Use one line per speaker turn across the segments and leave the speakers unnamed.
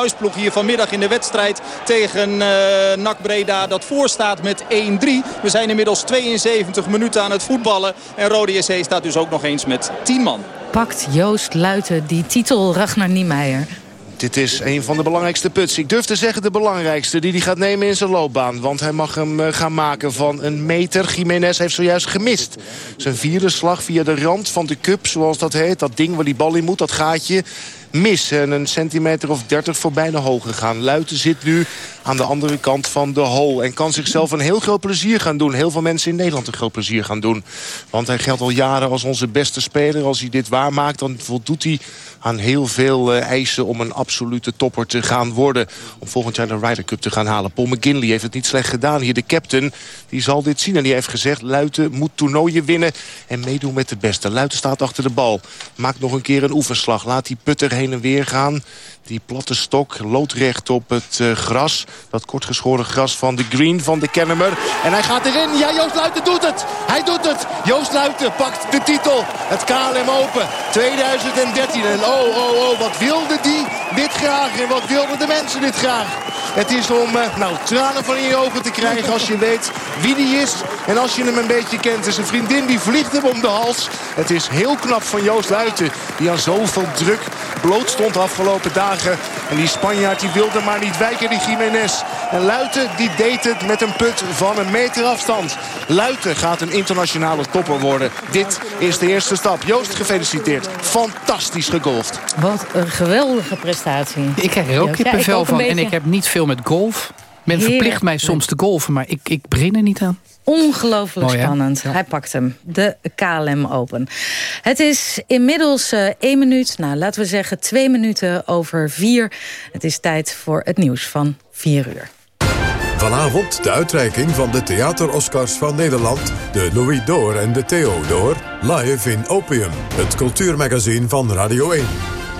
Huisploeg hier vanmiddag in de wedstrijd tegen uh, NAC Breda dat voorstaat met 1-3. We zijn inmiddels 72 minuten aan het voetballen. En Rode JC staat dus ook nog eens met 10 man.
Pakt Joost Luiten die titel Ragnar Niemeyer?
Dit is een van de belangrijkste puts. Ik durf te zeggen de belangrijkste die hij gaat nemen in zijn loopbaan. Want hij mag hem eh, gaan maken van een meter. Jiménez heeft zojuist gemist. Zijn vierde slag via de rand van de cup, zoals dat heet. Dat ding waar die bal in moet, dat gaatje mis. En een centimeter of 30 voorbij de hoog gegaan. Luiten zit nu aan de andere kant van de hole. En kan zichzelf een heel groot plezier gaan doen. Heel veel mensen in Nederland een groot plezier gaan doen. Want hij geldt al jaren als onze beste speler. Als hij dit waarmaakt, dan voldoet hij aan heel veel uh, eisen om een absolute topper te gaan worden. Om volgend jaar de Ryder Cup te gaan halen. Paul McGinley heeft het niet slecht gedaan. Hier de captain, die zal dit zien. En die heeft gezegd, Luiten moet toernooien winnen en meedoen met de beste. Luiten staat achter de bal. Maakt nog een keer een oefenslag. Laat die putter heen en weer gaan. Die platte stok loodrecht op het uh, gras. Dat kortgeschoren gras van de green van de Kennemer. En hij gaat erin. Ja, Joost Luiten doet het. Hij doet het. Joost Luiten pakt de titel. Het KLM Open 2013. En oh, oh, oh, wat wilde die dit graag. En wat wilden de mensen dit graag. Het is om uh, nou, tranen van in je ogen te krijgen als je weet wie die is. En als je hem een beetje kent. Het is een vriendin die vliegt hem om de hals. Het is heel knap van Joost Luiten. Die aan zoveel druk stond de afgelopen dagen. En die Spanjaard die wilde maar niet wijken, die Jiménez. En Luiten die deed het met een put van een meter afstand. Luiten gaat een internationale topper worden. Dit is de eerste stap. Joost, gefeliciteerd. Fantastisch gegolfd.
Wat een geweldige prestatie.
Ik krijg er ook kippenvel ja, van. En ik heb niet veel met golf. Men verplicht mij soms te golfen, maar ik, ik begin er niet aan.
Ongelooflijk spannend. Hij pakt hem. De KLM Open. Het is inmiddels uh, één minuut, nou laten we zeggen twee minuten over vier. Het is tijd voor het nieuws van vier uur.
Vanavond de uitreiking van de Theater-Oscars van Nederland... de Louis Door en de Theodor, live in Opium. Het cultuurmagazine van Radio 1.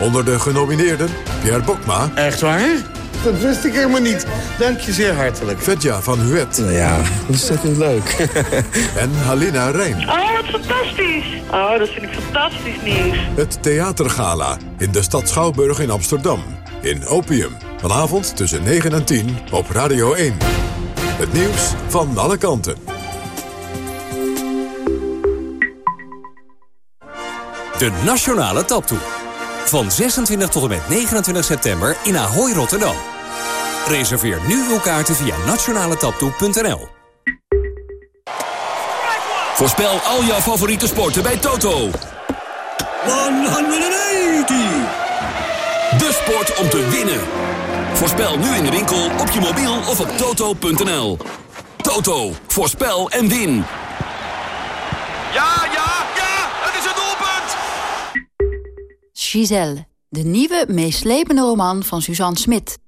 Onder de genomineerden Pierre Bokma...
Echt waar? Dat wist ik helemaal niet. Dank je zeer hartelijk.
Vetja van Huet.
Nou ja, ontzettend leuk.
en Halina Rijn.
Oh, wat fantastisch. Oh, dat vind ik fantastisch nieuws.
Het Theatergala in de stad Schouwburg in Amsterdam. In Opium. Vanavond tussen 9 en 10 op Radio 1. Het nieuws van alle kanten.
De Nationale Taptoe. Van 26 tot en met 29 september in Ahoy Rotterdam. Reserveer nu uw kaarten via nationaletaptoe.nl. Voorspel al jouw favoriete sporten bij Toto. 180! De sport om te winnen. Voorspel nu in de winkel, op je mobiel of op toto.nl. Toto, voorspel en win.
Ja, ja, ja, het is het doelpunt!
Giselle, de nieuwe, meeslepende roman van Suzanne Smit.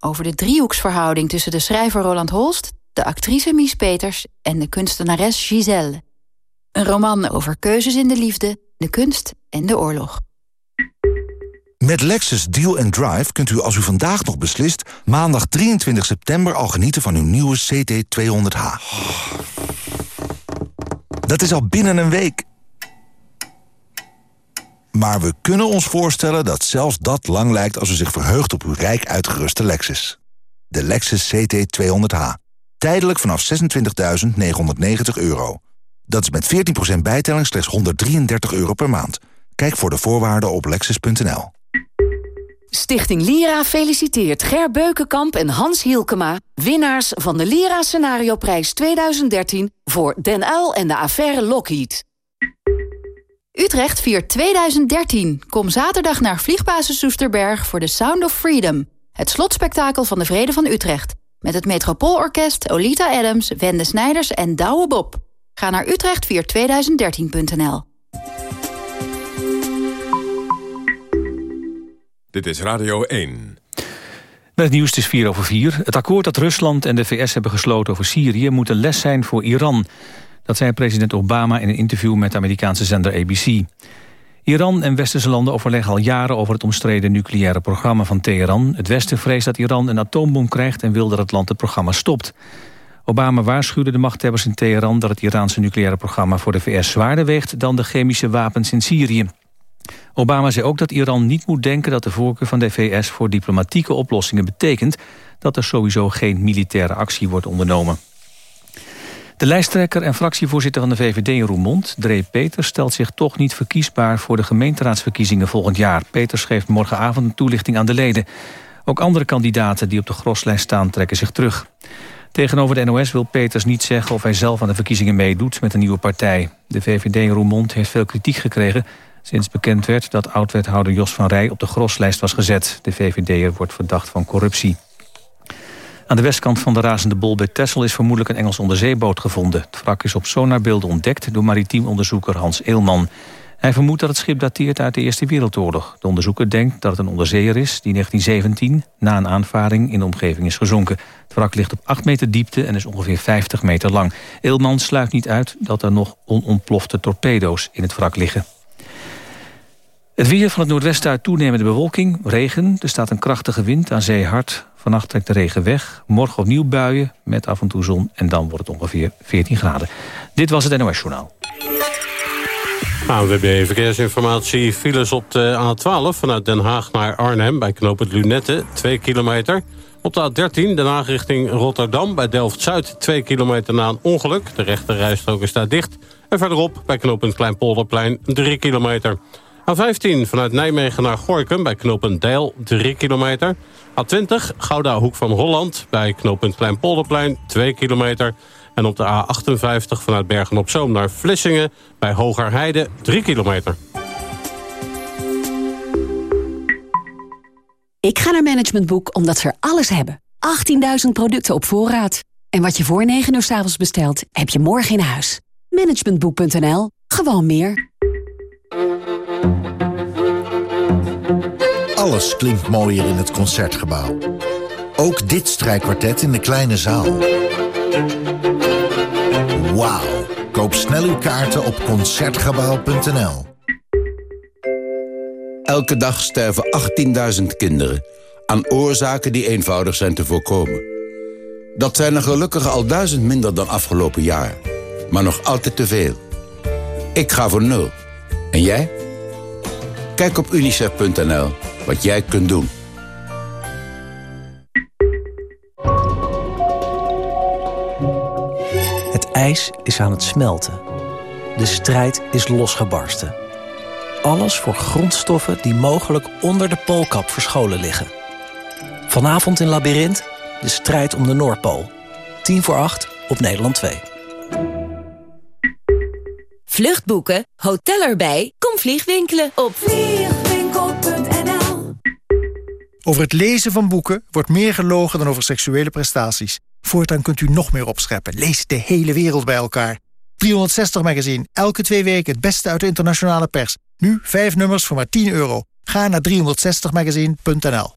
Over de driehoeksverhouding tussen de schrijver Roland Holst... de actrice Mies Peters en de kunstenares Giselle. Een roman over keuzes in de liefde, de kunst en de oorlog.
Met Lexus Deal and Drive kunt u als u vandaag nog beslist... maandag 23 september al genieten van uw nieuwe CT200H. Dat is al binnen een week. Maar we kunnen ons voorstellen dat zelfs dat lang lijkt... als u zich verheugt op uw rijk uitgeruste Lexus. De Lexus CT200H. Tijdelijk vanaf 26.990 euro. Dat is met 14% bijtelling slechts 133 euro per maand. Kijk voor de voorwaarden op lexus.nl.
Stichting Lira feliciteert Ger Beukenkamp en Hans Hielkema... winnaars van de Lira Scenario Prijs 2013 voor Den Uil en de affaire Lockheed. Utrecht viert 2013. Kom zaterdag naar Vliegbasis Soesterberg voor The Sound of Freedom. Het slotspektakel van de Vrede van Utrecht. Met het Metropoolorkest, Olita Adams, Wende Snijders en Douwe Bob. Ga naar utrechtviert2013.nl.
Dit is Radio 1.
Met het nieuws is 4 over 4. Het akkoord dat Rusland en de VS hebben gesloten over Syrië... moet een les zijn voor Iran. Dat zei president Obama in een interview met de Amerikaanse zender ABC. Iran en westerse landen overleggen al jaren over het omstreden nucleaire programma van Teheran. Het Westen vreest dat Iran een atoombom krijgt en wil dat het land het programma stopt. Obama waarschuwde de machthebbers in Teheran dat het Iraanse nucleaire programma voor de VS zwaarder weegt dan de chemische wapens in Syrië. Obama zei ook dat Iran niet moet denken dat de voorkeur van de VS voor diplomatieke oplossingen betekent dat er sowieso geen militaire actie wordt ondernomen. De lijsttrekker en fractievoorzitter van de VVD in Roermond, Dree Peters, stelt zich toch niet verkiesbaar voor de gemeenteraadsverkiezingen volgend jaar. Peters geeft morgenavond een toelichting aan de leden. Ook andere kandidaten die op de groslijst staan trekken zich terug. Tegenover de NOS wil Peters niet zeggen of hij zelf aan de verkiezingen meedoet met een nieuwe partij. De VVD in Roermond heeft veel kritiek gekregen sinds bekend werd dat oud-wethouder Jos van Rij op de groslijst was gezet. De VVD'er wordt verdacht van corruptie. Aan de westkant van de razende bol bij Texel is vermoedelijk een Engels onderzeeboot gevonden. Het wrak is op sonarbeelden ontdekt door maritiem onderzoeker Hans Eelman. Hij vermoedt dat het schip dateert uit de Eerste Wereldoorlog. De onderzoeker denkt dat het een onderzeeër is die in 1917... na een aanvaring in de omgeving is gezonken. Het wrak ligt op 8 meter diepte en is ongeveer 50 meter lang. Eelman sluit niet uit dat er nog onontplofte torpedo's in het wrak liggen. Het weer van het noordwesten uit toenemende bewolking, regen. Er staat een krachtige wind, aan zee hard. Vannacht trekt de regen weg. Morgen opnieuw buien met af en toe zon. En dan wordt het ongeveer 14 graden. Dit was het NOS Journaal.
ANWB Verkeersinformatie. Files op de A12 vanuit Den Haag naar Arnhem... bij knooppunt Lunette, 2 kilometer. Op de A13 Den Haag richting Rotterdam bij Delft-Zuid... 2 kilometer na een ongeluk. De rechte rijstrook is daar dicht. En verderop bij knooppunt Kleinpolderplein 3 kilometer. A15 vanuit Nijmegen naar Gorkum bij knooppunt Deil 3 kilometer. A20 Gouda Hoek van Holland bij knooppunt Kleinpolderplein 2 kilometer. En op de A58 vanuit Bergen-op-Zoom naar Vlissingen bij Hogerheide 3 kilometer.
Ik ga naar Management Boek omdat ze er alles hebben. 18.000 producten op voorraad. En wat je voor 9 uur s avonds bestelt, heb je morgen in huis. Managementboek.nl. Gewoon meer.
Alles klinkt mooier in het Concertgebouw. Ook dit strijkkwartet in de kleine zaal. Wauw. Koop snel uw kaarten op Concertgebouw.nl.
Elke dag sterven 18.000 kinderen aan oorzaken die eenvoudig zijn te voorkomen. Dat zijn er gelukkig al duizend minder dan afgelopen jaar. Maar nog altijd te veel. Ik ga voor nul. En jij? Kijk op unicef.nl wat jij kunt doen.
Het ijs is aan het smelten. De strijd is losgebarsten. Alles voor grondstoffen die mogelijk onder de poolkap verscholen liggen. Vanavond in Labyrinth de strijd om de Noordpool. 10 voor 8 op Nederland 2.
Vluchtboeken, hotel erbij, kom vliegwinkelen op vliegwinkel.nl
Over het lezen van boeken wordt meer gelogen dan over seksuele prestaties. Voortaan kunt u nog meer opscheppen. Lees de hele wereld bij elkaar. 360 Magazine, elke twee weken het beste uit de internationale pers. Nu vijf nummers voor maar 10 euro. Ga naar 360magazine.nl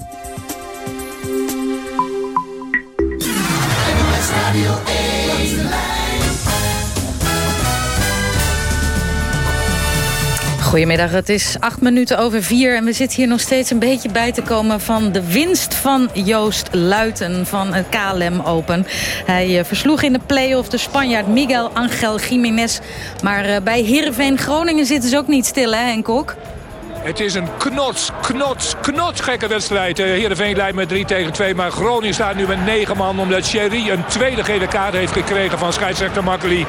Goedemiddag, het is acht minuten over vier... en we zitten hier nog steeds een beetje bij te komen... van de winst van Joost Luiten van het KLM Open. Hij uh, versloeg in de play-off de Spanjaard Miguel Angel Jiménez. Maar uh, bij Heerenveen Groningen zitten ze ook niet stil, hè Henk?
Het is een knots, knots, knots gekke wedstrijd. Uh, Heerenveen leidt met 3 tegen 2. Maar Groningen staat nu met 9 man. Omdat Sherry een tweede gele kaart heeft gekregen van scheidsrechter Makkeli.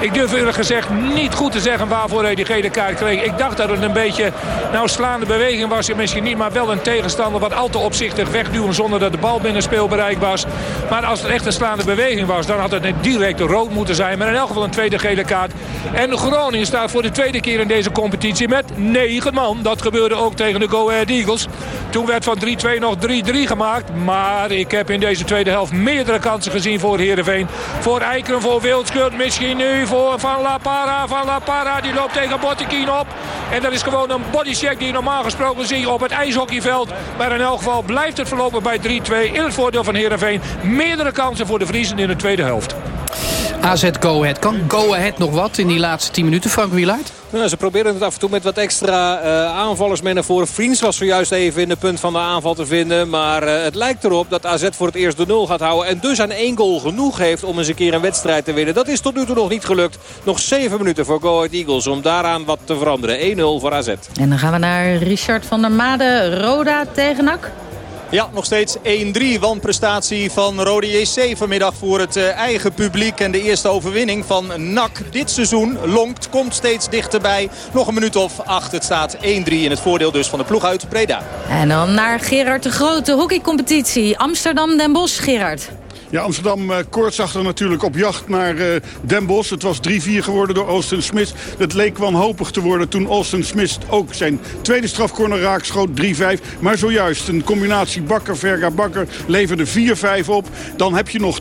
Ik durf eerlijk gezegd niet goed te zeggen waarvoor hij die gele kaart kreeg. Ik dacht dat het een beetje nou, slaande beweging was. Misschien niet, maar wel een tegenstander wat al te opzichtig wegduwen zonder dat de bal binnen speelbereik was. Maar als het echt een slaande beweging was, dan had het een directe rood moeten zijn. Maar in elk geval een tweede gele kaart. En Groningen staat voor de tweede keer in deze competitie met 9 man. Dat gebeurde ook tegen de Go Ahead Eagles. Toen werd van 3-2 nog 3-3 gemaakt. Maar ik heb in deze tweede helft meerdere kansen gezien voor Heerenveen. Voor Eikeren, voor Wildskut, misschien nu voor Van La Para. Van La Para die loopt tegen Bottekin op. En dat is gewoon een bodycheck die je normaal gesproken zie op het ijshockeyveld. Maar in elk geval blijft het verlopen bij 3-2 in het voordeel van Heerenveen. Meerdere kansen voor de Vriezen in de tweede helft.
AZ Go Ahead. Kan Go Ahead nog wat in die laatste 10 minuten, Frank Wielaert?
Nou, ze proberen het af en toe met wat extra uh, aanvallers mee naar voren. Friens was zojuist even in de punt van de aanval te vinden. Maar uh, het lijkt erop dat AZ voor het eerst de nul gaat houden. En dus aan één goal genoeg heeft om eens een keer een wedstrijd te winnen. Dat is tot nu toe nog niet gelukt. Nog zeven minuten voor Go Ahead Eagles om daaraan wat te veranderen. 1-0 voor AZ.
En dan gaan we naar Richard van der Made. Roda tegen NAC.
Ja, nog steeds 1-3 wanprestatie van Rode JC vanmiddag voor het uh, eigen publiek. En de eerste overwinning van NAC dit seizoen lonkt, komt steeds dichterbij. Nog een minuut of acht. Het staat 1-3 in het voordeel dus van de ploeg uit Breda.
En dan naar Gerard de Grote, hockeycompetitie. Amsterdam-Den Bosch, Gerard.
Ja, Amsterdam uh, koortsachtig natuurlijk op jacht naar uh, Den Bosch. Het was 3-4 geworden door Austin Smith. Het leek wanhopig te worden toen Austin Smith ook zijn tweede strafcorner raak schoot. 3-5. Maar zojuist een combinatie Bakker-Verga-Bakker leverde 4-5 op. Dan heb je nog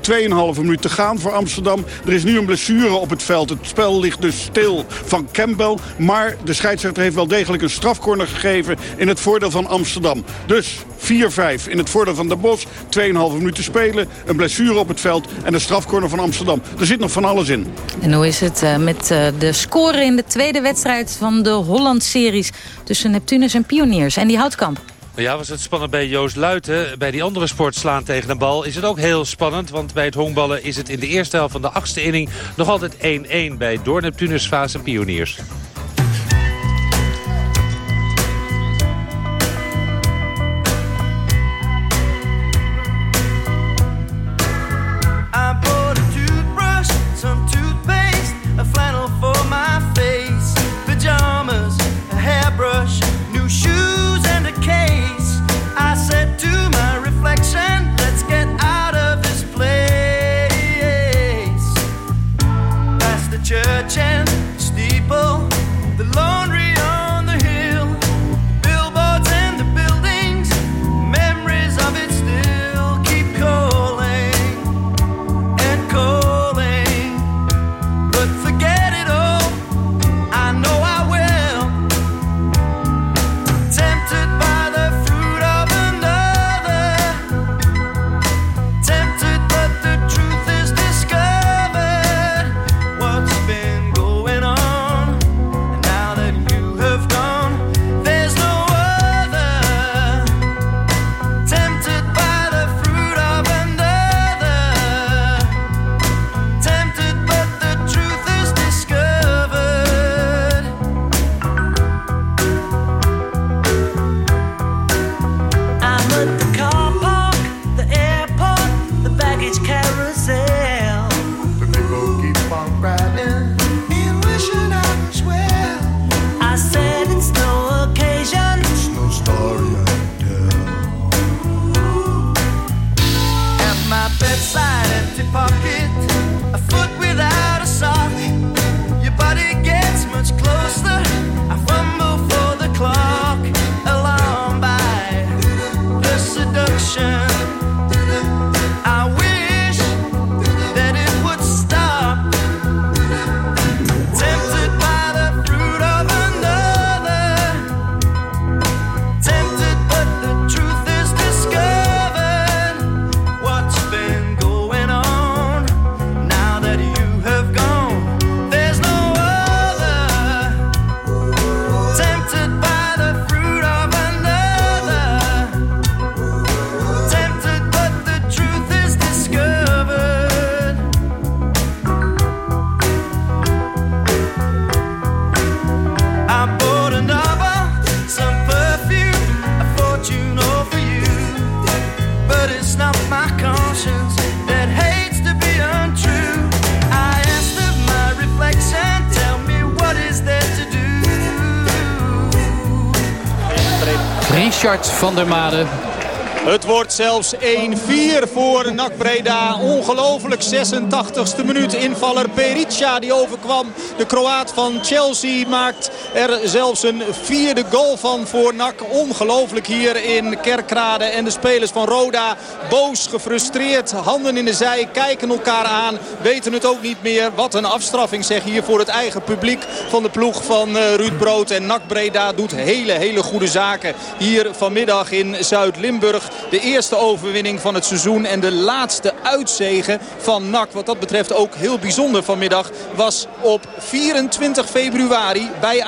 2,5 minuut te gaan voor Amsterdam. Er is nu een blessure op het veld. Het spel ligt dus stil van Campbell. Maar de scheidsrechter heeft wel degelijk een strafcorner gegeven in het voordeel van Amsterdam. Dus 4-5 in het voordeel van Den Bosch. 2,5 minuten spelen. Een blessure op het veld en de strafcorner van Amsterdam. Er zit nog van alles in.
En hoe is het uh, met uh, de score in de tweede wedstrijd van de Holland-series... tussen Neptunus en Pioniers en die Houtkamp?
Ja, was het spannend bij Joost Luiten. Bij die andere sport slaan tegen de bal is het ook heel spannend. Want bij het honkballen is het in de eerste helft van de achtste inning... nog altijd 1-1 bij Door Neptunus, Vaas en Pioniers.
Van der Made.
Het wordt zelfs 1-4 voor NAC Breda. Ongelooflijk 86e minuut. Invaller Perica die overkwam. De Kroaat van Chelsea maakt er zelfs een vierde goal van voor NAC. Ongelooflijk hier in Kerkrade. En de spelers van Roda boos, gefrustreerd. Handen in de zij, kijken elkaar aan. Weten het ook niet meer. Wat een afstraffing zeg hier voor het eigen publiek van de ploeg van uh, Ruud Brood. En NAC Breda doet hele, hele goede zaken hier vanmiddag in Zuid-Limburg. De eerste overwinning van het seizoen en de laatste uitzegen van NAC. Wat dat betreft ook heel bijzonder vanmiddag was op 24 februari bij.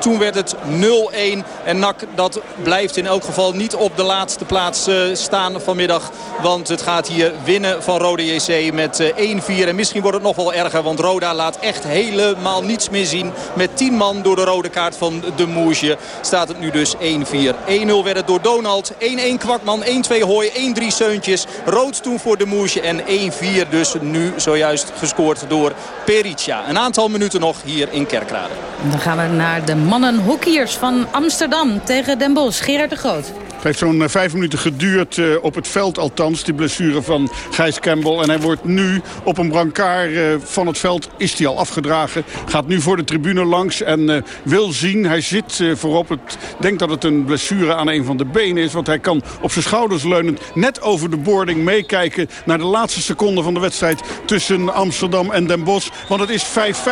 Toen werd het 0-1 en NAC dat blijft in elk geval niet op de laatste plaats eh, staan vanmiddag. Want het gaat hier winnen van Rode JC met 1-4. Eh, en misschien wordt het nog wel erger, want Roda laat echt helemaal niets meer zien. Met 10 man door de rode kaart van de Moesje staat het nu dus 1-4. 1-0 werd het door Donald. 1-1 Kwakman, 1-2 Hooi, 1-3 Seuntjes. Rood toen voor de Moesje en 1-4 dus nu zojuist gescoord door Pericia. Een aantal minuten nog hier in Kerkrade.
Dan gaan we naar de mannenhockeyers van Amsterdam tegen Den Bosch. Gerard de Groot.
Het heeft zo'n eh, vijf minuten geduurd, uh, op het veld althans, die blessure van Gijs Campbell. En hij wordt nu op een brancard uh, van het veld, is hij al afgedragen. Gaat nu voor de tribune langs en wil zien. Hij zit voorop, het denkt dat het een blessure aan een van de benen is. Want hij kan op zijn schouders leunend net over de boarding meekijken... naar de laatste seconde van de wedstrijd tussen Amsterdam en Den Bosch. Want het is 5-5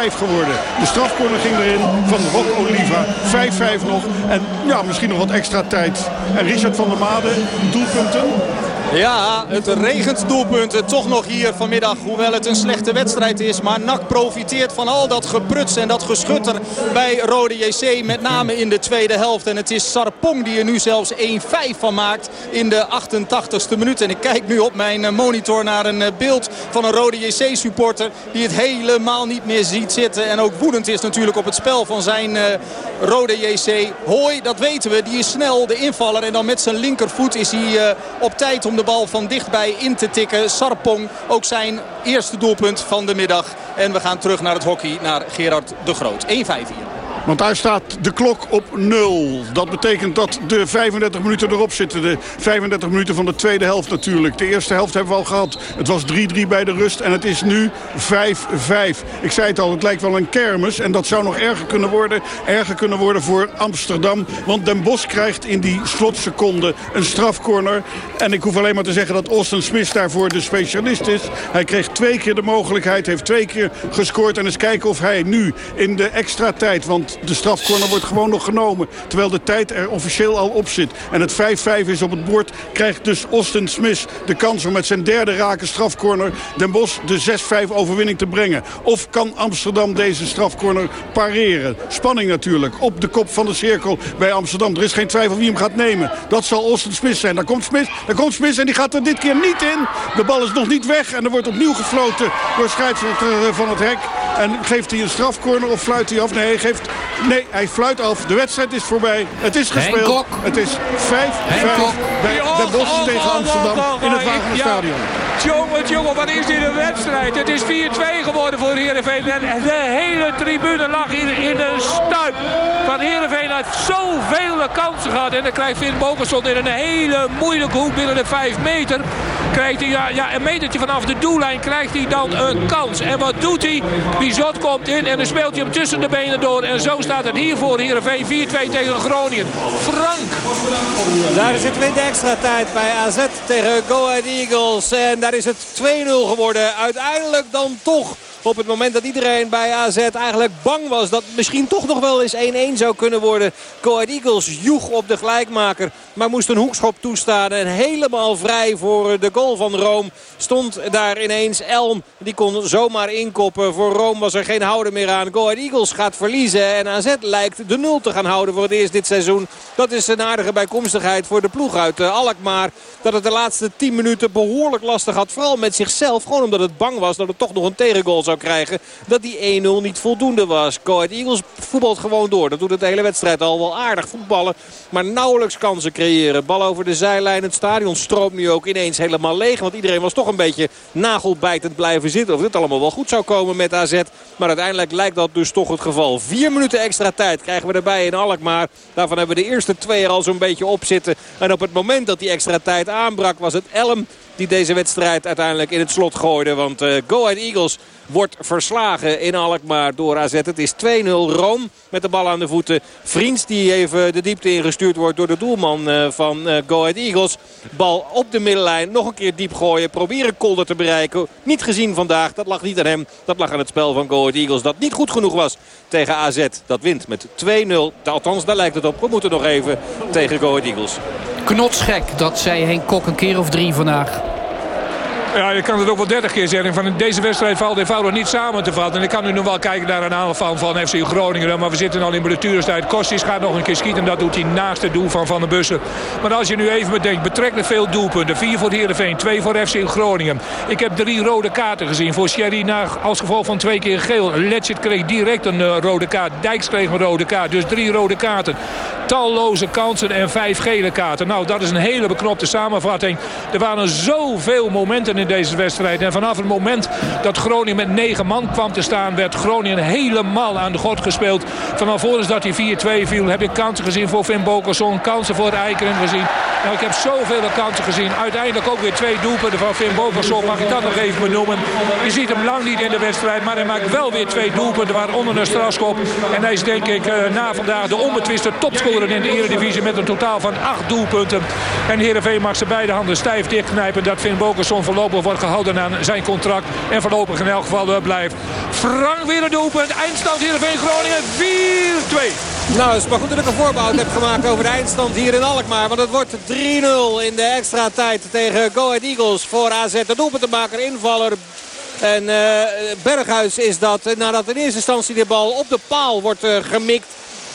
geworden. De strafcorner ging erin van Rock Oliva. 5-5 nog. En ja, misschien nog wat extra tijd. Richard van der Made, doelpunten.
Ja, het regent doelpunten toch nog hier vanmiddag. Hoewel het een slechte wedstrijd is. Maar NAC profiteert van al dat gepruts en dat geschutter bij Rode JC. Met name in de tweede helft. En het is Sarpong die er nu zelfs 1-5 van maakt in de 88ste minuut. En ik kijk nu op mijn eh, monitor naar een eh, beeld van een Rode JC supporter. Die het helemaal niet meer ziet zitten. En ook woedend is natuurlijk op het spel van zijn uh, Rode JC. Hooi, dat weten we. Die is snel de invaller. En dan met zijn linkervoet is hij uh, op tijd om de bal van dichtbij in te tikken. Sarpong, ook zijn eerste doelpunt van de middag. En we gaan terug naar het hockey, naar Gerard de Groot. 1-5 hier.
Want daar staat de klok op 0. Dat betekent dat de 35 minuten erop zitten. De 35 minuten van de tweede helft natuurlijk. De eerste helft hebben we al gehad. Het was 3-3 bij de rust en het is nu 5-5. Ik zei het al, het lijkt wel een kermis. En dat zou nog erger kunnen worden. Erger kunnen worden voor Amsterdam. Want Den Bosch krijgt in die slotseconde een strafcorner. En ik hoef alleen maar te zeggen dat Austin Smith daarvoor de specialist is. Hij kreeg twee keer de mogelijkheid, heeft twee keer gescoord. En eens kijken of hij nu in de extra tijd... want de strafcorner wordt gewoon nog genomen. Terwijl de tijd er officieel al op zit. En het 5-5 is op het bord. Krijgt dus Austin Smith de kans om met zijn derde rake strafcorner... Den Bosch de 6-5 overwinning te brengen. Of kan Amsterdam deze strafcorner pareren? Spanning natuurlijk. Op de kop van de cirkel bij Amsterdam. Er is geen twijfel wie hem gaat nemen. Dat zal Austin Smith zijn. Daar komt Smith, daar komt Smith en die gaat er dit keer niet in. De bal is nog niet weg en er wordt opnieuw gefloten door scheidsrechter van het hek. En geeft hij een strafcorner of fluit hij af? Nee, hij geeft Nee, hij fluit af. De wedstrijd is voorbij. Het is gespeeld. Het is 5-5 bij Den Bosch tegen Amsterdam in het Wagenerstadion.
Jongen, jongen, wat is dit een wedstrijd? Het is 4-2 geworden voor Heerenveen. En de hele tribune lag in, in een stuip. Van Heerenveen heeft zoveel kansen gehad. En dan krijgt Finn Bogerson in een hele moeilijke hoek binnen de 5 meter. Krijgt hij ja, ja, een metertje vanaf de doellijn krijgt hij dan een kans. En wat doet hij? Bizot komt in en dan speelt hij hem tussen de benen door. En zo staat het hier voor Heerenveen 4-2 tegen Groningen. Frank.
Daar is het wind extra tijd bij AZ tegen Go Ahead Eagles. En daar is het 2-0 geworden. Uiteindelijk dan toch op het moment dat iedereen bij AZ eigenlijk bang was dat misschien toch nog wel eens 1-1 zou kunnen worden. Go Eagles joeg op de gelijkmaker. Maar moest een hoekschop toestaan. En helemaal vrij voor de goal van Rome stond daar ineens Elm. Die kon zomaar inkoppen. Voor Rome was er geen houden meer aan. Go Eagles gaat verliezen. En AZ lijkt de nul te gaan houden voor het eerst dit seizoen. Dat is een aardige bijkomstigheid voor de ploeg uit eh, Alkmaar. Dat het de laatste 10 minuten behoorlijk lastig had. Vooral met zichzelf. Gewoon omdat het bang was dat het toch nog een tegengoal zou krijgen. Dat die 1-0 niet voldoende was. Go Eagles voetbalt gewoon door. Dat doet het de hele wedstrijd al wel aardig voetballen. Maar nauwelijks kansen creëren. Bal over de zijlijn. Het stadion stroomt nu ook ineens helemaal leeg. Want iedereen was toch een beetje nagelbijtend blijven zitten. Of dit allemaal wel goed zou komen met AZ. Maar uiteindelijk lijkt dat dus toch het geval. Vier minuten extra tijd krijgen we erbij in Alkmaar. Daarvan hebben we de eerste twee er al zo'n beetje op zitten. En op het moment dat die extra tijd aanbrak was het Elm die deze wedstrijd uiteindelijk in het slot gooide. Want uh, Go Ahead Eagles wordt verslagen in Alkmaar door AZ. Het is 2-0 Rome met de bal aan de voeten. Vriends die even de diepte ingestuurd wordt door de doelman uh, van uh, Go Ahead Eagles. Bal op de middenlijn, nog een keer diep gooien. Proberen Kolder te bereiken. Niet gezien vandaag, dat lag niet aan hem. Dat lag aan het spel van Go Ahead Eagles. Dat niet goed genoeg was tegen AZ. Dat wint met 2-0. Althans, daar lijkt het op. We moeten nog even tegen Go Ahead Eagles.
knotsgek. Dat zei Henk Kok een keer of drie vandaag.
Ja, je kan het ook wel 30 keer zeggen. Van deze wedstrijd valt eenvoudig niet samen te vatten. En ik kan nu nog wel kijken naar een aanval van FC Groningen. Maar we zitten al in blessurestijd. Kostis gaat nog een keer schieten. Dat doet hij naast het doel van Van den Bussen. Maar als je nu even bedenkt, betrekkelijk veel doelpunten. Vier voor Heerenveen, twee voor FC Groningen. Ik heb drie rode kaarten gezien. Voor Sherry als gevolg van twee keer geel. Letchert kreeg direct een uh, rode kaart. Dijks kreeg een rode kaart. Dus drie rode kaarten. Talloze kansen en vijf gele kaarten. Nou, dat is een hele beknopte samenvatting. Er waren zoveel momenten in deze wedstrijd. En vanaf het moment dat Groningen met negen man kwam te staan... werd Groningen helemaal aan de god gespeeld. Vanaf voordat dat hij 4-2 viel heb ik kansen gezien voor Finn Bokerson. Kansen voor Eikeren gezien. Nou, ik heb zoveel kansen gezien. Uiteindelijk ook weer twee doelpunten van Finn Bokerson. Mag ik dat nog even benoemen. Je ziet hem lang niet in de wedstrijd. Maar hij maakt wel weer twee doelpunten. Waaronder een strafschop. En hij is denk ik eh, na vandaag de onbetwiste topscorer in de Eredivisie. Met een totaal van acht doelpunten. En Heerenveen mag zijn beide handen stijf dichtknijpen. Dat Finn Bokerson voorlopig wordt gehouden aan zijn contract. En voorlopig in elk geval blijft. Frank weer een doelpunt. Eindstand Heerenveen Groningen 4-2.
Nou, het is maar goed dat ik een voorbehoud heb gemaakt over de eindstand hier in Alkmaar. Want het wordt 3-0 in de extra tijd tegen Go Ahead Eagles voor AZ. De doelpuntenmaker, invaller en uh, Berghuis is dat. Nadat in eerste instantie de bal op de paal wordt uh, gemikt.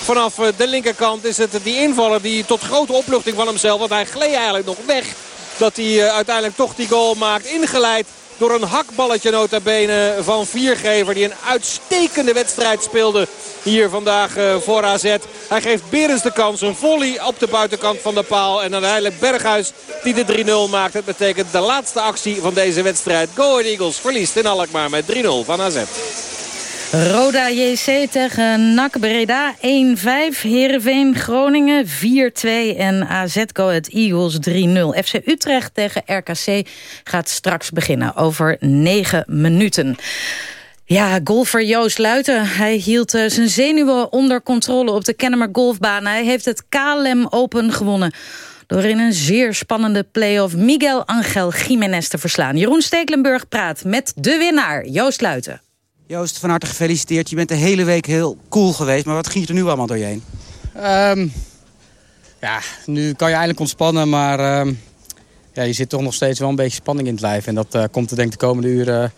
Vanaf de linkerkant is het die invaller die tot grote opluchting van hemzelf. Want hij gleed eigenlijk nog weg dat hij eh, uiteindelijk toch die goal maakt. Ingeleid door een hakballetje nota bene van Viergever. Die een uitstekende wedstrijd speelde hier vandaag eh, voor AZ. Hij geeft Berens de kans. Een volley op de buitenkant van de paal. En uiteindelijk Berghuis die de 3-0 maakt. Het betekent de laatste actie van deze wedstrijd. Go Eagles verliest in Alkmaar met 3-0 van AZ.
Roda JC tegen NAC Breda 1-5. Heerenveen Groningen 4-2. En AZ Go Eagles 3-0. FC Utrecht tegen RKC gaat straks beginnen. Over 9 minuten. Ja, golfer Joost Luiten. Hij hield uh, zijn zenuwen onder controle op de Kennemer Golfbaan. Hij heeft het KLM Open gewonnen door in een zeer spannende play-off Miguel Angel Jiménez te verslaan. Jeroen Stekelenburg praat met de winnaar, Joost Luiten.
Joost, van harte gefeliciteerd. Je bent de hele week heel cool geweest. Maar wat ging er nu allemaal door je heen?
Um, ja, nu kan je eindelijk ontspannen. Maar um, ja, je zit toch nog steeds wel een beetje spanning in het lijf. En dat uh, komt er denk ik de komende uren uh,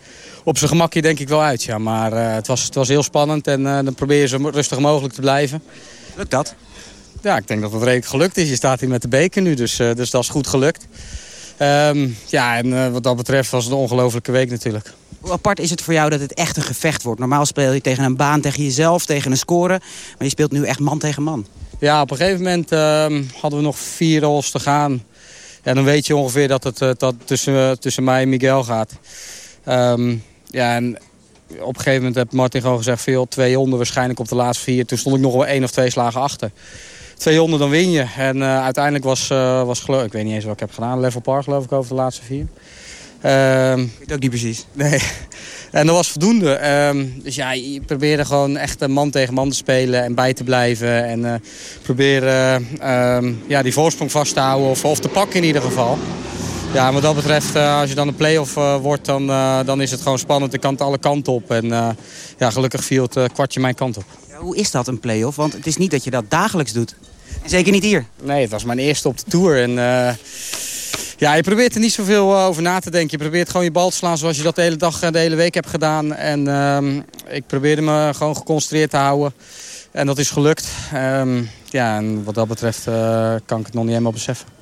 op zijn gemakje denk ik wel uit. Ja. Maar uh, het, was, het was heel spannend. En dan probeer je zo rustig mogelijk te blijven.
Lukt dat?
Ja, ik denk dat het redelijk gelukt is. Je staat hier met de beker nu. Dus, dus dat is goed gelukt. Um, ja, en wat dat betreft was het een ongelofelijke week natuurlijk.
Hoe apart is het voor jou dat het echt een gevecht wordt? Normaal speel je tegen een baan, tegen jezelf, tegen een score. Maar je speelt nu echt man tegen man.
Ja, op een gegeven moment uh, hadden we nog vier holes te gaan. Ja, dan weet je ongeveer dat het uh, dat tussen, uh, tussen mij en Miguel gaat. Um, ja, en op een gegeven moment heeft Martin gewoon gezegd... veel twee honden waarschijnlijk op de laatste vier. Toen stond ik nog wel één of twee slagen achter. Twee honden, dan win je. En uiteindelijk was, was geloof ik weet niet eens wat ik heb gedaan. Level par geloof ik over de laatste vier.
Um, ik weet ook niet precies.
Nee. En dat was voldoende. Um, dus ja, je probeerde gewoon echt man tegen man te spelen en bij te blijven. En uh, proberen um, ja, die voorsprong vast te houden of, of te pakken in ieder geval. Ja, wat dat betreft, uh, als je dan een play-off uh, wordt, dan, uh, dan is het gewoon spannend. Ik kan het alle kanten op. En ja, gelukkig viel het kwartje mijn kant op.
Hoe is dat, een play-off? Want het is niet dat je dat dagelijks doet. En zeker niet hier.
Nee, het was mijn eerste op de Tour. En ja, je probeert er niet zoveel uh, over na te denken. Je probeert gewoon je bal te slaan zoals je dat de hele dag en de hele week hebt gedaan. En uh, ik probeerde me gewoon geconcentreerd te houden. En dat is gelukt. Um, ja, en wat dat betreft uh, kan ik het nog niet helemaal beseffen.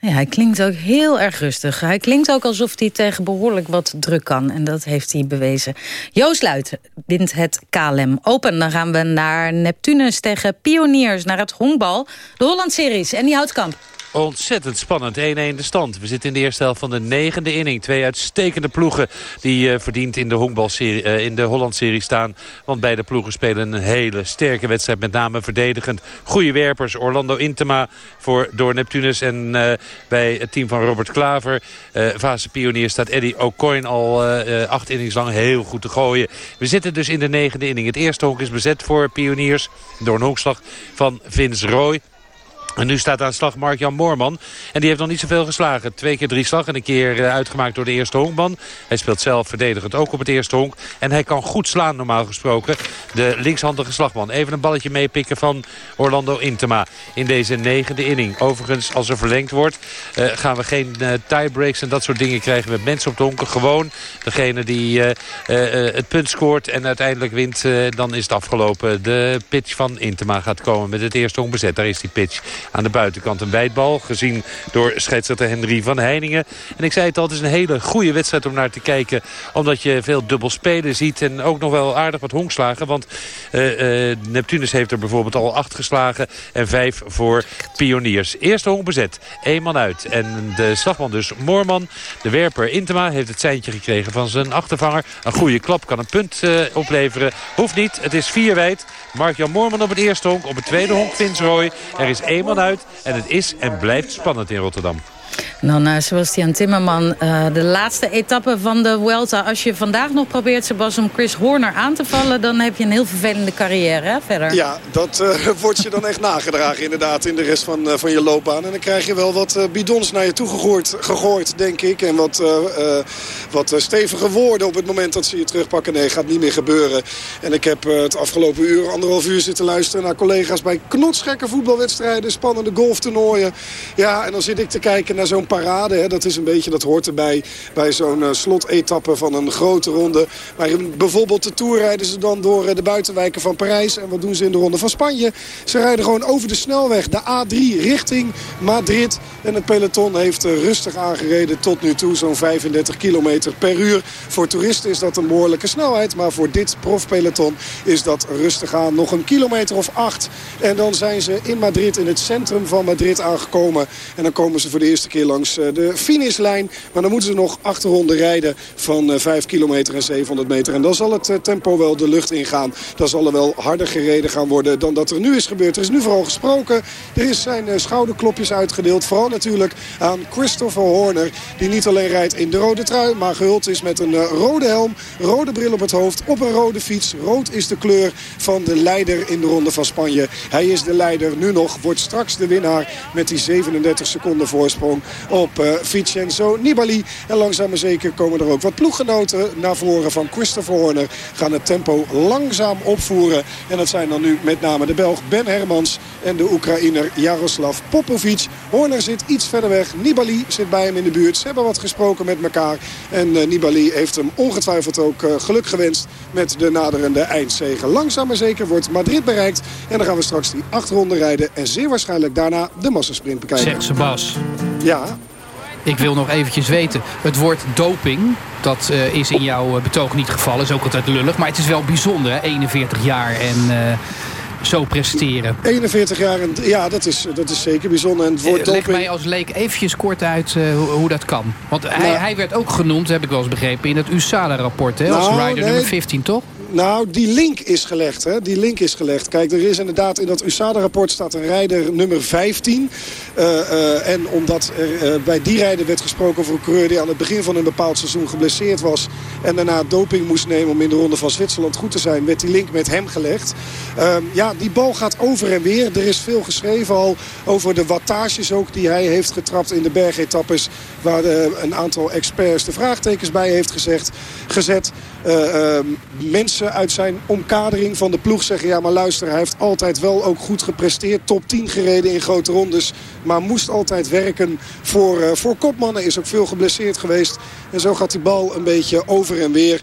Ja, hij klinkt ook heel erg rustig. Hij klinkt ook alsof hij tegen behoorlijk wat druk kan. En dat heeft hij bewezen. Joost Luit wint het KLM Open. Dan gaan we naar Neptunus tegen Pioniers, naar het honkbal. De Holland-series en die Houtkamp.
Ontzettend spannend. 1-1 de stand. We zitten in de eerste helft van de negende inning. Twee uitstekende ploegen die uh, verdiend in de, honkbalserie, uh, in de Holland-serie staan. Want beide ploegen spelen een hele sterke wedstrijd. Met name verdedigend. Goede werpers. Orlando Intema voor, door Neptunus. En uh, bij het team van Robert Klaver. Fase pionier staat Eddie O'Coin al acht innings lang heel goed te gooien. We zitten dus in de negende inning. Het eerste honk is bezet voor pioniers. Door een honkslag van Vince Roy. En nu staat aan slag Mark-Jan Moorman. En die heeft nog niet zoveel geslagen. Twee keer drie slag en een keer eh, uitgemaakt door de eerste honkman. Hij speelt zelf verdedigend ook op het eerste honk. En hij kan goed slaan normaal gesproken. De linkshandige slagman. Even een balletje meepikken van Orlando Intema. In deze negende inning. Overigens, als er verlengd wordt, uh, gaan we geen uh, tiebreaks en dat soort dingen krijgen met mensen op de honken. Gewoon degene die het punt scoort en uiteindelijk wint, dan is het afgelopen. De pitch van Intema gaat komen met het eerste honk bezet. Daar is die pitch. Aan de buitenkant een wijdbal, gezien door scheidsrechter Henry van Heiningen. En ik zei het al, het is een hele goede wedstrijd om naar te kijken. Omdat je veel dubbel spelen ziet en ook nog wel aardig wat honkslagen. Want uh, Neptunus heeft er bijvoorbeeld al acht geslagen en vijf voor pioniers. Eerste honk bezet, één man uit. En de slagman dus Moorman, de werper Intema, heeft het seintje gekregen van zijn achtervanger. Een goede klap kan een punt uh, opleveren. Hoeft niet, het is vier wijd. Mark-Jan Moorman op het eerste honk, op het tweede honk Vins Roy. Er is één man En het is en blijft spannend in Rotterdam.
Dan uh, Sebastian Timmerman, uh, de laatste etappe van de Vuelta. Als je vandaag nog probeert, Sebastian, om Chris Horner aan te vallen... dan heb je een heel vervelende carrière, hè, verder.
Ja, dat uh, wordt je dan echt nagedragen inderdaad in de rest van, van je loopbaan. En dan krijg je wel wat bidons naar je toe gegooid, gegooid denk ik. En wat, wat stevige woorden op het moment dat ze je terugpakken. Nee, gaat niet meer gebeuren. En ik heb het afgelopen uur, anderhalf uur zitten luisteren... naar collega's bij knotsgekke voetbalwedstrijden, spannende golftoernooien. Ja, en dan zit ik te kijken naar zo'n parade. Hè. Dat is een beetje, dat hoort erbij bij zo'n uh, slotetappe van een grote ronde. Maar bijvoorbeeld de Tour rijden ze dan door uh, de buitenwijken van Parijs. En wat doen ze in de ronde van Spanje? Ze rijden gewoon over de snelweg, de A3 richting Madrid. En het peloton heeft uh, rustig aangereden tot nu toe, zo'n 35 kilometer per uur. Voor toeristen is dat een behoorlijke snelheid. Maar voor dit profpeloton is dat rustig aan. Nog een kilometer of acht. En dan zijn ze in Madrid, in het centrum van Madrid aangekomen. En dan komen ze voor de eerste keer langs eh, de finishlijn. Maar dan moeten ze nog achterronden rijden van 5 eh, kilometer en 700 meter. En dan zal het eh, tempo wel de lucht ingaan. Dan zal er wel harder gereden gaan worden dan dat er nu is gebeurd. Er is nu vooral gesproken. Er is zijn schouderklopjes uitgedeeld. Vooral natuurlijk aan Christopher Horner. Die niet alleen rijdt in de rode trui. Maar gehuld is met een rode helm. Rode bril op het hoofd. Op een rode fiets. Rood is de kleur van de leider in de ronde van Spanje. Hij is de leider nu nog. Wordt straks de winnaar met die 37 seconden voorsprong op uh, Vincenzo Nibali. En langzaam maar zeker komen er ook wat ploeggenoten naar voren van Christopher Horner. Gaan het tempo langzaam opvoeren. En dat zijn dan nu met name de Belg Ben Hermans en de Oekraïner Jaroslav Popovic. Horner zit iets verder weg. Nibali zit bij hem in de buurt. Ze hebben wat gesproken met elkaar. En uh, Nibali heeft hem ongetwijfeld ook uh, geluk gewenst met de naderende eindzegen. Langzaam maar zeker wordt Madrid bereikt. En dan gaan we straks die acht ronden rijden. En zeer waarschijnlijk daarna de massasprint bekijken.
Zeg Sebas. Ik wil nog eventjes weten. Het woord doping, dat uh, is in jouw betoog niet gevallen. Is ook altijd lullig. Maar het is wel bijzonder, hè? 41 jaar en... Uh, zo presteren.
41 jaar, en, ja, dat is, dat is zeker bijzonder. En het woord
Leg doping... mij als leek eventjes kort uit uh, hoe, hoe, dat kan. Want hij, nou, hij werd ook genoemd, heb ik wel eens begrepen... in het USADA-rapport, nou, als rider nee, nummer 15, toch?
Nou, die link is gelegd. Hè? Die link is gelegd. Kijk, er is inderdaad in dat USADA-rapport staat een rijder nummer 15. Uh, uh, en omdat er uh, bij die rijder werd gesproken over een coureur... die aan het begin van een bepaald seizoen geblesseerd was... en daarna doping moest nemen om in de ronde van Zwitserland goed te zijn... werd die link met hem gelegd. Ehm, ja, die bal gaat over en weer. Er is veel geschreven al over de wattages ook die hij heeft getrapt in de bergetappes... waar een aantal experts de vraagtekens bij heeft gezegd, gezet. Ehm, mensen uit zijn omkadering van de ploeg zeggen... ja, maar luister, hij heeft altijd wel ook goed gepresteerd. Top 10 gereden in grote rondes. Maar moest altijd werken voor, uh, voor kopmannen. Is ook veel geblesseerd geweest. En zo gaat die bal een beetje over en weer.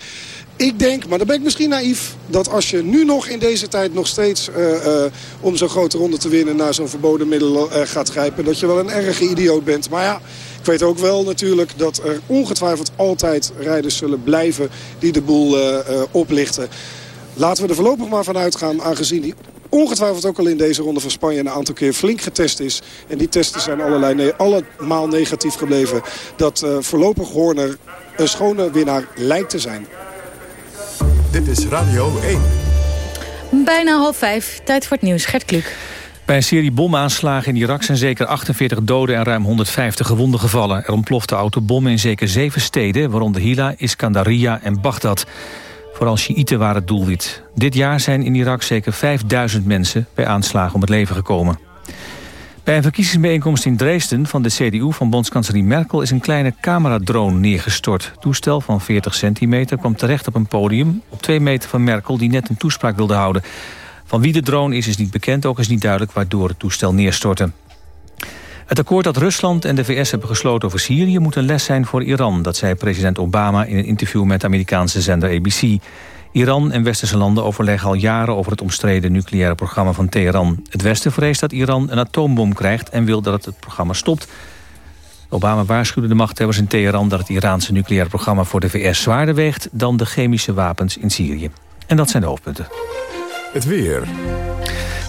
Ik denk, maar dan ben ik misschien naïef... dat als je nu nog in deze tijd nog steeds uh, om zo'n grote ronde te winnen... naar zo'n verboden middel gaat grijpen... dat je wel een erge idioot bent. Maar ja, ik weet ook wel natuurlijk dat er ongetwijfeld altijd rijders zullen blijven... die de boel oplichten. Laten we er voorlopig maar van uitgaan, aangezien die ongetwijfeld ook al in deze ronde van Spanje een aantal keer flink getest is. En die testen zijn allerlei ne allemaal negatief gebleven. Dat uh, voorlopig Horner een schone winnaar lijkt te zijn.
Dit is Radio 1.
Bijna half vijf. Tijd voor het nieuws. Gert Kluk.
Bij een serie bomaanslagen in Irak zijn zeker 48 doden en ruim 150 gewonden gevallen. Er ontplofte autobommen in zeker zeven steden, waaronder Hila, Iskandaria en Bagdad. Vooral Sjiïten waren het doelwit. Dit jaar zijn in Irak zeker 5000 mensen bij aanslagen om het leven gekomen. Bij een verkiezingsbijeenkomst in Dresden van de CDU van bondskanselier Merkel... is een kleine cameradrone neergestort. Toestel van 40 centimeter kwam terecht op een podium... op twee meter van Merkel die net een toespraak wilde houden. Van wie de drone is, is niet bekend. Ook is niet duidelijk waardoor het toestel neerstortte. Het akkoord dat Rusland en de VS hebben gesloten over Syrië... moet een les zijn voor Iran, dat zei president Obama... in een interview met de Amerikaanse zender ABC. Iran en westerse landen overleggen al jaren... over het omstreden nucleaire programma van Teheran. Het Westen vreest dat Iran een atoombom krijgt... en wil dat het, het programma stopt. Obama waarschuwde de machthebbers in Teheran... dat het Iraanse nucleaire programma voor de VS zwaarder weegt... dan de chemische wapens in Syrië. En dat zijn de hoofdpunten.
Het weer.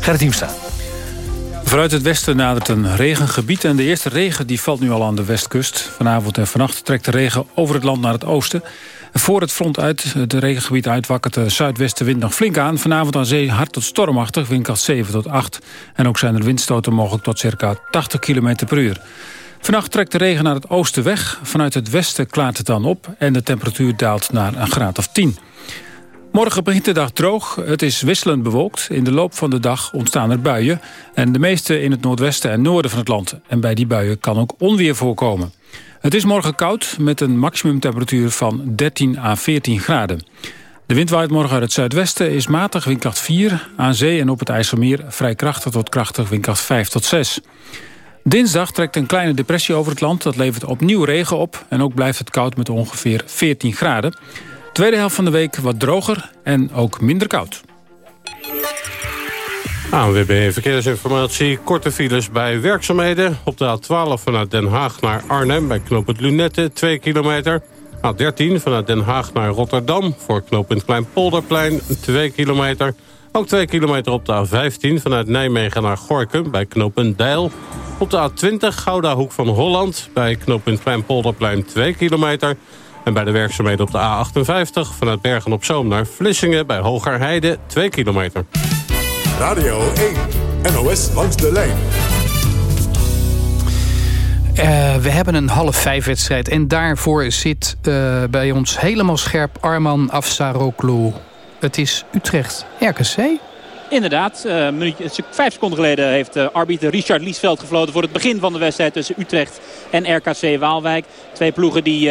Gerrit Hiemstra.
Vanuit het westen nadert een regengebied en de eerste regen die valt nu al aan de westkust. Vanavond en vannacht trekt de regen over het land naar het oosten. voor het front uit, het regengebied uit, wakkert de zuidwestenwind nog flink aan. Vanavond aan zee hard tot stormachtig, windkracht 7 tot 8. En ook zijn er windstoten mogelijk tot circa 80 km per uur. Vannacht trekt de regen naar het oosten weg. Vanuit het westen klaart het dan op en de temperatuur daalt naar een graad of 10. Morgen begint de dag droog. Het is wisselend bewolkt. In de loop van de dag ontstaan er buien. En de meeste in het noordwesten en noorden van het land. En bij die buien kan ook onweer voorkomen. Het is morgen koud met een maximumtemperatuur van 13 à 14 graden. De wind waait morgen uit het zuidwesten, is matig windkracht 4. Aan zee en op het IJsselmeer vrij krachtig tot krachtig windkracht 5 tot 6. Dinsdag trekt een kleine depressie over het land. Dat levert opnieuw regen op. En ook blijft het koud met ongeveer 14 graden. Tweede helft van de week wat droger en ook minder koud.
ANWB Verkeersinformatie. Korte files bij werkzaamheden. Op de A12 vanuit Den Haag naar Arnhem bij knooppunt Lunette 2 kilometer. A13 vanuit Den Haag naar Rotterdam voor knooppunt Kleinpolderplein 2 kilometer. Ook 2 kilometer op de A15 vanuit Nijmegen naar Gorkum bij knooppunt Deil. Op de A20 Gouda Hoek van Holland bij knooppunt Kleinpolderplein 2 kilometer. En bij de werkzaamheden op de A58 vanuit Bergen-op-Zoom naar Vlissingen... bij Hogerheide 2 kilometer.
Radio 1, NOS langs de lijn.
Uh, we hebben een half vijf wedstrijd. En daarvoor zit uh, bij ons helemaal scherp Arman Afsaroglu. Het is Utrecht RKC.
Inderdaad, uh, minuutje, vijf seconden geleden heeft uh, arbiter Richard Liesveld gefloten... voor het begin van de wedstrijd tussen Utrecht en RKC Waalwijk. Twee ploegen die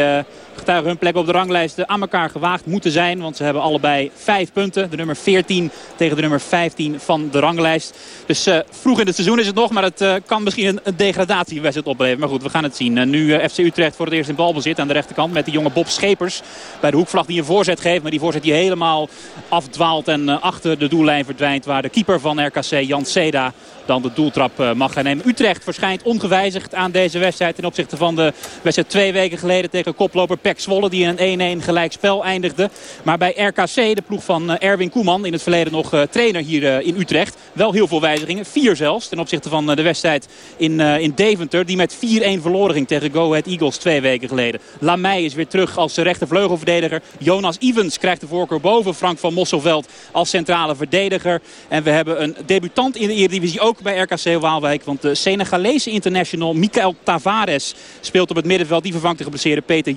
getuigen hun plek op de ranglijst aan elkaar gewaagd moeten zijn. Want ze hebben allebei vijf punten. De nummer 14 tegen de nummer 15 van de ranglijst. Dus uh, vroeg in het seizoen is het nog. Maar het uh, kan misschien een, degradatiewedstrijd opleveren. Maar goed, we gaan het zien. Nu FC Utrecht voor het eerst in balbezit aan de rechterkant. Met die jonge Bob Schepers bij de hoekvlag die een voorzet geeft. Maar die voorzet die helemaal afdwaalt en achter de doellijn verdwijnt. Waar de keeper van RKC, Jan Seda, dan de doeltrap mag gaan nemen. Utrecht verschijnt ongewijzigd aan deze wedstrijd. Ten opzichte van de wedstrijd twee weken geleden tegen koploper Pek Zwolle. Die in een 1-1 gelijkspel eindigde. Maar bij RKC, de ploeg van Erwin Koeman, in het verleden nog trainer hier in Utrecht. Wel heel veel wijzigingen. Vier zelfs ten opzichte van de wedstrijd in, in Deventer. Die met 4-1 verloren ging tegen Go Ahead Eagles twee weken geleden. Lamey is weer terug als rechtervleugelverdediger. Jonas Evans krijgt de voorkeur boven Frank van Mosselveld als centrale verdediger. En we hebben een debutant in de Eredivisie ook bij RKC Waalwijk. Want de Senegalese international Mikael Tavares speelt op het middenveld. Die vervangt de geblesseerde Peter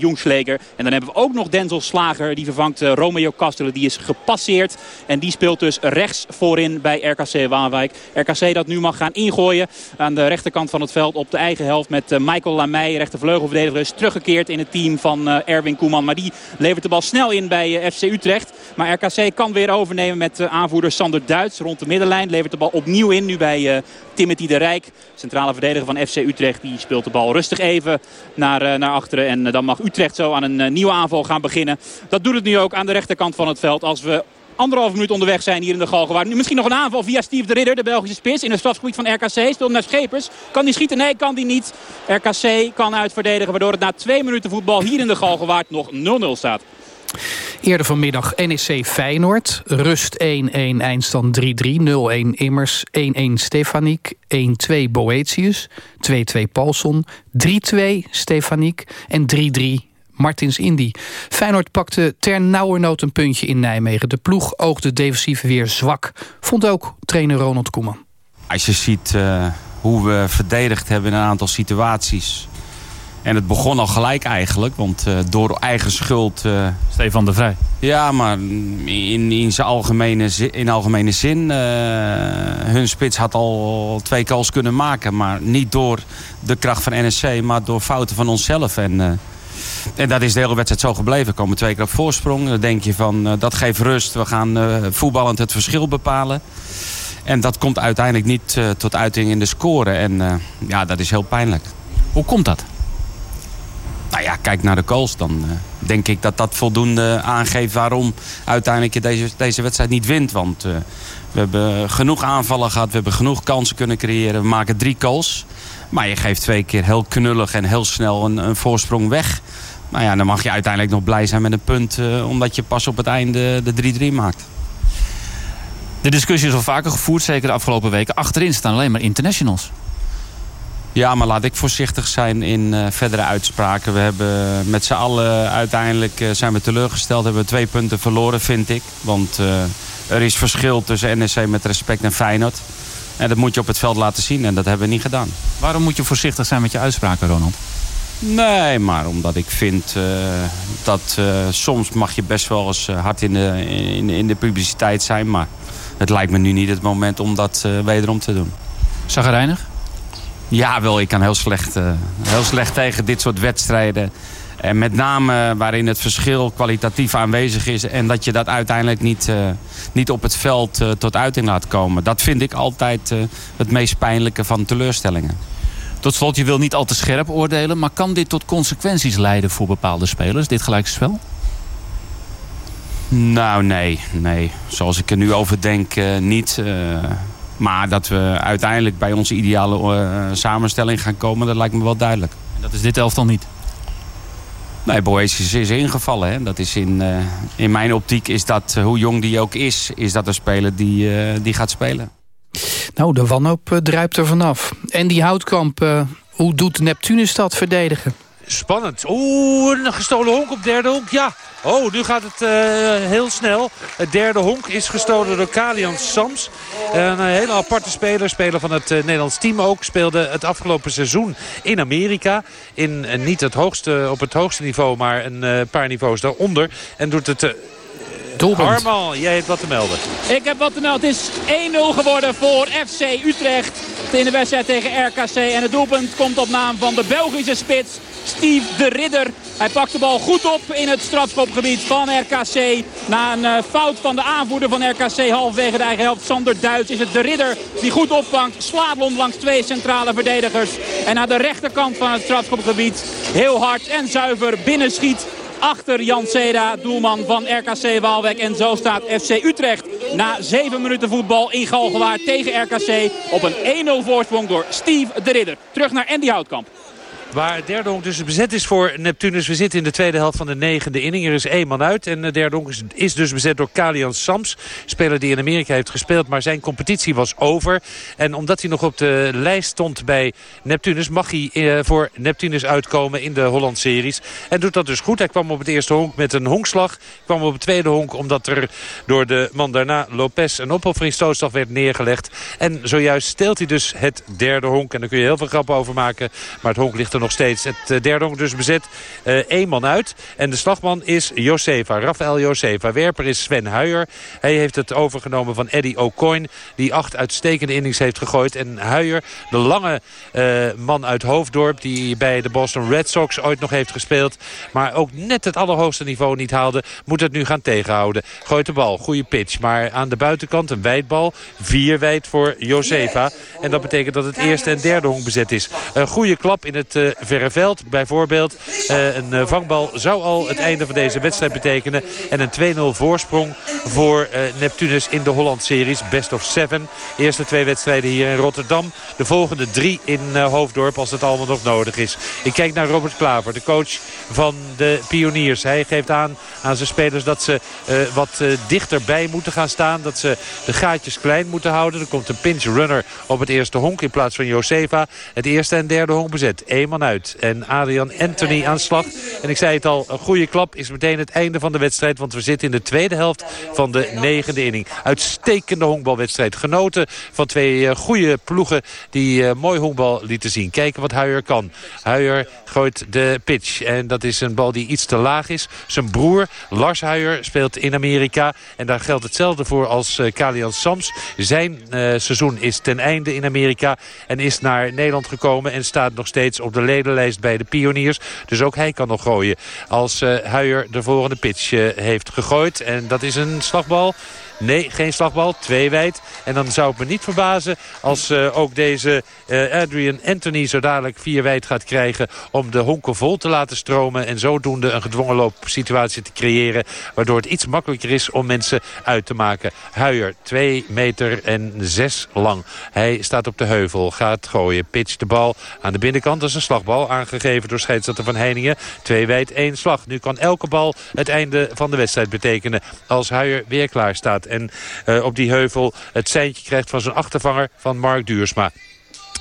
En dan hebben we ook nog Denzel Slager. Die vervangt Romeo Castelen. Die is gepasseerd. En die speelt dus rechts voorin bij RKC Waalwijk. RKC dat nu mag gaan ingooien aan de rechterkant van het veld op de eigen helft. Met Michael Lamey, rechtervleugelverdediger, is teruggekeerd in het team van Erwin Koeman. Maar die levert de bal snel in bij FC Utrecht. Maar RKC kan weer overnemen met aanvoerder Sander Duits rond de middenlijn. Levert de bal opnieuw in nu bij Timothy de Rijk. Centrale verdediger van FC Utrecht. Die speelt de bal rustig even naar, naar achteren. En dan mag Utrecht zo aan een nieuwe aanval gaan beginnen. Dat doet het nu ook aan de rechterkant van het veld. Als we anderhalf minuut onderweg zijn hier in de Galgenwaard. Nu misschien nog een aanval via Steve de Ridder, de Belgische spits. In het strafgebied van RKC. Speelt naar Schepers. Kan die schieten? Nee, kan die niet. RKC kan uitverdedigen. Waardoor het na twee minuten voetbal hier in de Galgenwaard nog 0-0 staat.
Eerder vanmiddag NEC Feyenoord. Rust 1-1, eindstand 3-3. 0-1 Immers. 1-1 Stefaniek. 1-2 Boetius. 2-2 Paulson. 3-2 Stefaniek. En 3-3 Martins Indy. Feyenoord pakte ter nauwernood een puntje in Nijmegen. De ploeg oogde defensief weer zwak. Vond ook trainer Ronald Koeman.
Als je ziet uh, hoe we verdedigd hebben in een aantal situaties... En het begon al gelijk eigenlijk, want door eigen schuld...
Stefan de Vrij.
Ja, maar in, in zijn algemene, in algemene zin... hun spits had al twee goals kunnen maken. Maar niet door de kracht van NSC, maar door fouten van onszelf. En en dat is de hele wedstrijd zo gebleven. Komen twee keer op voorsprong. Dan denk je van, uh, dat geeft rust. We gaan uh, voetballend het verschil bepalen. En dat komt uiteindelijk niet uh, tot uiting in de score. En ja, dat is heel pijnlijk.
Hoe komt dat?
Nou ja, kijk naar de goals. Dan denk ik dat dat voldoende aangeeft waarom uiteindelijk je deze, deze wedstrijd niet wint. Want we hebben genoeg aanvallen gehad. We hebben genoeg kansen kunnen creëren. We maken drie goals. Maar je geeft twee keer heel knullig en heel snel een, een voorsprong weg. Nou ja, dan mag je uiteindelijk nog blij zijn met een punt... Uh, omdat je pas op het einde de 3-3 maakt.
De discussie is al vaker gevoerd, zeker de afgelopen weken. Achterin staan alleen maar internationals.
Ja, maar laat ik voorzichtig zijn in uh, verdere uitspraken. We hebben met z'n allen uiteindelijk uh, zijn we teleurgesteld. Hebben we twee punten verloren, vind ik. Want er is verschil tussen NEC met respect en Feyenoord. En dat moet je op het veld laten zien en dat hebben we niet gedaan.
Waarom moet je voorzichtig zijn met je uitspraken, Ronald?
Nee, maar omdat ik vind uh, dat uh, soms mag je best wel eens hard in de, in, in, de publiciteit zijn. Maar het lijkt me nu niet het moment om dat wederom te doen.
Zagrijnig?
Ja, wel. Ik kan heel slecht, heel slecht tegen dit soort wedstrijden. En met name waarin het verschil kwalitatief aanwezig is... en dat je dat uiteindelijk niet, niet op het veld tot uiting laat komen. Dat vind ik altijd het meest pijnlijke van teleurstellingen.
Tot slot, je wil niet al te scherp oordelen... maar kan dit tot consequenties leiden voor bepaalde spelers, dit gelijkspel?
Nou, nee. nee. Zoals ik er nu over denk, niet. Maar dat we uiteindelijk bij onze ideale uh, samenstelling gaan komen... dat lijkt me wel duidelijk.
En dat is dit elftal niet?
Nee, Boetius is ingevallen. Hè. Dat is in, in mijn optiek is dat, hoe jong die ook is... is dat een speler die, die gaat spelen.
Nou, de wanhoop uh, druipt er vanaf. En die Houtkamp, uh, hoe doet Neptunus dat verdedigen?
Spannend. Oeh, een gestolen honk op derde honk. Ja. Oh, nu gaat het uh, heel snel. Het derde honk is gestolen door Kalian Sams. Een hele aparte speler. Speler van het uh, Nederlands team ook. Speelde het afgelopen seizoen in Amerika. In uh, niet het hoogste, op het hoogste niveau, maar een paar niveaus daaronder. En doet het
Doelpunt.
Armal, jij hebt wat te melden.
Ik heb wat te melden. Het is 1-0 geworden voor FC Utrecht in de wedstrijd tegen RKC. En het doelpunt komt op naam van de Belgische spits Steve de Ridder. Hij pakt de bal goed op in het strafschopgebied van RKC. Na een uh, fout van de aanvoerder van RKC halverwege de eigen helft, Sander Duits, is het de Ridder die goed opvangt. Slaat langs twee centrale verdedigers. En naar de rechterkant van het strafschopgebied heel hard en zuiver binnenschiet achter Jan Seda, doelman van RKC Waalwijk. En zo staat FC Utrecht na 7 minuten voetbal in Galgenwaard tegen RKC op een 1-0 voorsprong door Steve de Ridder. Terug naar Andy Houtkamp.
Waar derde honk dus bezet is voor Neptunus. We zitten in de tweede helft van de negende inning. Er is één man uit. En de derde honk is, dus bezet door Kalian Sams. Speler die in Amerika heeft gespeeld. Maar zijn competitie was over. En omdat hij nog op de lijst stond bij Neptunus... mag hij eh, voor Neptunus uitkomen in de Holland-series. En doet dat dus goed. Hij kwam op het eerste honk met een honkslag. Kwam op het tweede honk omdat er door de man daarna Lopez... een opofferingsstootstaf werd neergelegd. En zojuist steelt hij dus het derde honk. En daar kun je heel veel grappen over maken. Maar het honk ligt er nog steeds. Het eh, derde dus bezet. Eh, man uit. En de slagman is Josefa. Rafael Josefa. Werper is Sven Huijer. Hij heeft het overgenomen van Eddie O'Coin. Die acht uitstekende innings heeft gegooid. En Huijer, de lange uh, man uit Hoofddorp. Die bij de Boston Red Sox ooit nog heeft gespeeld. Maar ook net het allerhoogste niveau niet haalde. Moet het nu gaan tegenhouden. Gooit de bal. Goede pitch. Maar aan de buitenkant een wijdbal. Vier wijd voor Josefa. En dat betekent dat het eerste en derde honk bezet is. Een goede klap in het verre veld bijvoorbeeld. Uh, een uh, vangbal zou al het einde van deze wedstrijd betekenen. En een 2-0 voorsprong voor uh, Neptunus in de Holland-series. Best of seven. Eerste twee wedstrijden hier in Rotterdam. De volgende drie in Hoofddorp als het allemaal nog nodig is. Ik kijk naar Robert Klaver, de coach van de Pioniers. Hij geeft aan aan zijn spelers dat ze wat dichterbij moeten gaan staan. Dat ze de gaatjes klein moeten houden. Er komt een pinch runner op het eerste honk in plaats van Josefa. Het eerste en derde honk bezet. Eenmaal uit. En Adrian Anthony aan slag. En ik zei het al, een goede klap is meteen het einde van de wedstrijd. Want we zitten in de tweede helft van de negende inning. Uitstekende honkbalwedstrijd. Genoten van twee uh, goede ploegen die uh, mooi honkbal lieten zien. Kijken wat Huijer kan. Huijer gooit de pitch. En dat is een bal die iets te laag is. Zijn broer Lars Huijer speelt in Amerika. En daar geldt hetzelfde voor als uh, Kalian Sams. Zijn seizoen is ten einde in Amerika. En is naar Nederland gekomen. En staat nog steeds op de ledenlijst bij de pioniers. Dus ook hij kan nog gooien. Als Huijer de volgende pitch heeft gegooid. En dat is een slagbal. Nee, geen slagbal. Twee wijd. En dan zou het me niet verbazen als uh, ook deze uh, Adrian Anthony zo dadelijk vier wijd gaat krijgen... om de honken vol te laten stromen en zodoende een gedwongen loopsituatie te creëren... waardoor het iets makkelijker is om mensen uit te maken. Huijer, 2 meter en 6 lang. Hij staat op de heuvel, gaat gooien, pitch de bal aan de binnenkant. Is een slagbal, aangegeven door scheidsrechter Van Heiningen. Twee wijd, één slag. Nu kan elke bal het einde van de wedstrijd betekenen als Huijer weer klaar staat. En uh, op die heuvel het seintje krijgt van zijn achtervanger van Mark Duursma.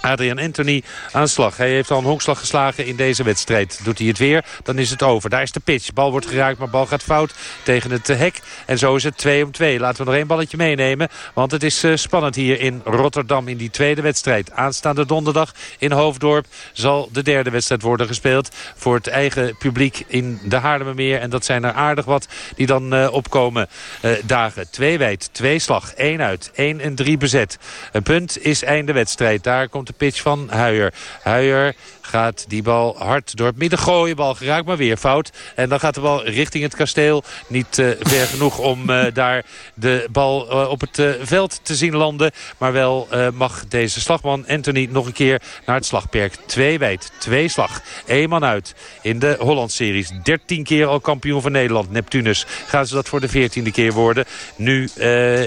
Adrian Anthony aan slag. Hij heeft al een honkslag geslagen in deze wedstrijd. Doet hij het weer, dan is het over. Daar is de pitch. Bal wordt geraakt, maar bal gaat fout tegen het hek. En zo is het 2 om 2. Laten we nog één balletje meenemen. Want het is uh, spannend hier in Rotterdam in die tweede wedstrijd. Aanstaande donderdag in Hoofddorp zal de derde wedstrijd worden gespeeld. Voor het eigen publiek in de Haarlemmermeer. En dat zijn er aardig wat die dan uh, opkomen dagen. Twee wijd, twee slag, één uit, één en drie bezet. Een punt is einde wedstrijd. Daar komt pitch van Huijer. Huijer gaat die bal hard door het midden gooien. Bal geraakt, maar weer fout. En dan gaat de bal richting het kasteel. Niet uh, ver genoeg om uh, daar de bal uh, op het veld te zien landen. Maar wel mag deze slagman Anthony nog een keer naar het slagperk. Twee wijd, twee slag. Eén man uit in de Holland-series. 13 keer al kampioen van Nederland, Neptunus. Gaan ze dat voor de veertiende keer worden? Nu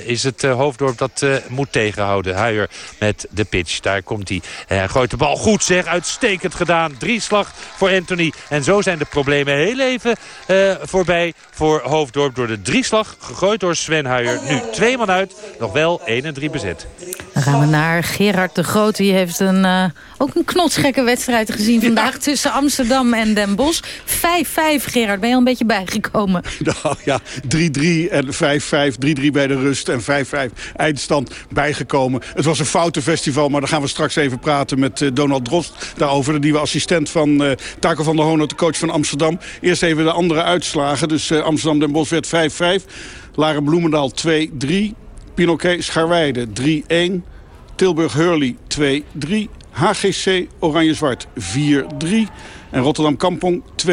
is het Hoofddorp dat moet tegenhouden. Huijer met de pitch. Daar komt hij. Hij gooit de bal goed zeg, uitstekend gedaan. Drie slag voor Anthony. En zo zijn de problemen heel even uh, voorbij voor Hoofddorp. Door de drieslag gegooid door Sven Huijer. Nu twee man uit, nog wel 1 en 3 bezet.
Dan gaan we naar Gerard de Groot. Die heeft een, uh, ook een knotsgekke wedstrijd gezien vandaag... Ja. tussen Amsterdam en Den Bosch. 5-5, Gerard. Ben je al een beetje bijgekomen?
Nou ja, 3-3 en 5-5. 3-3 bij de rust en 5-5 eindstand bijgekomen. Het was een foutenfestival, maar daar gaan we straks even praten met uh, Donald Drost daarover. De nieuwe assistent van uh, Taco van der Hoorn, de coach van Amsterdam. Eerst even de andere uitslagen. Dus uh, Amsterdam Den Bosch werd 5-5. Laren Bloemendaal 2-3. Pinoquet Scharweide 3-1. Tilburg Hurley 2-3. HGC Oranje-Zwart 4-3. En Rotterdam Kampong 2-1.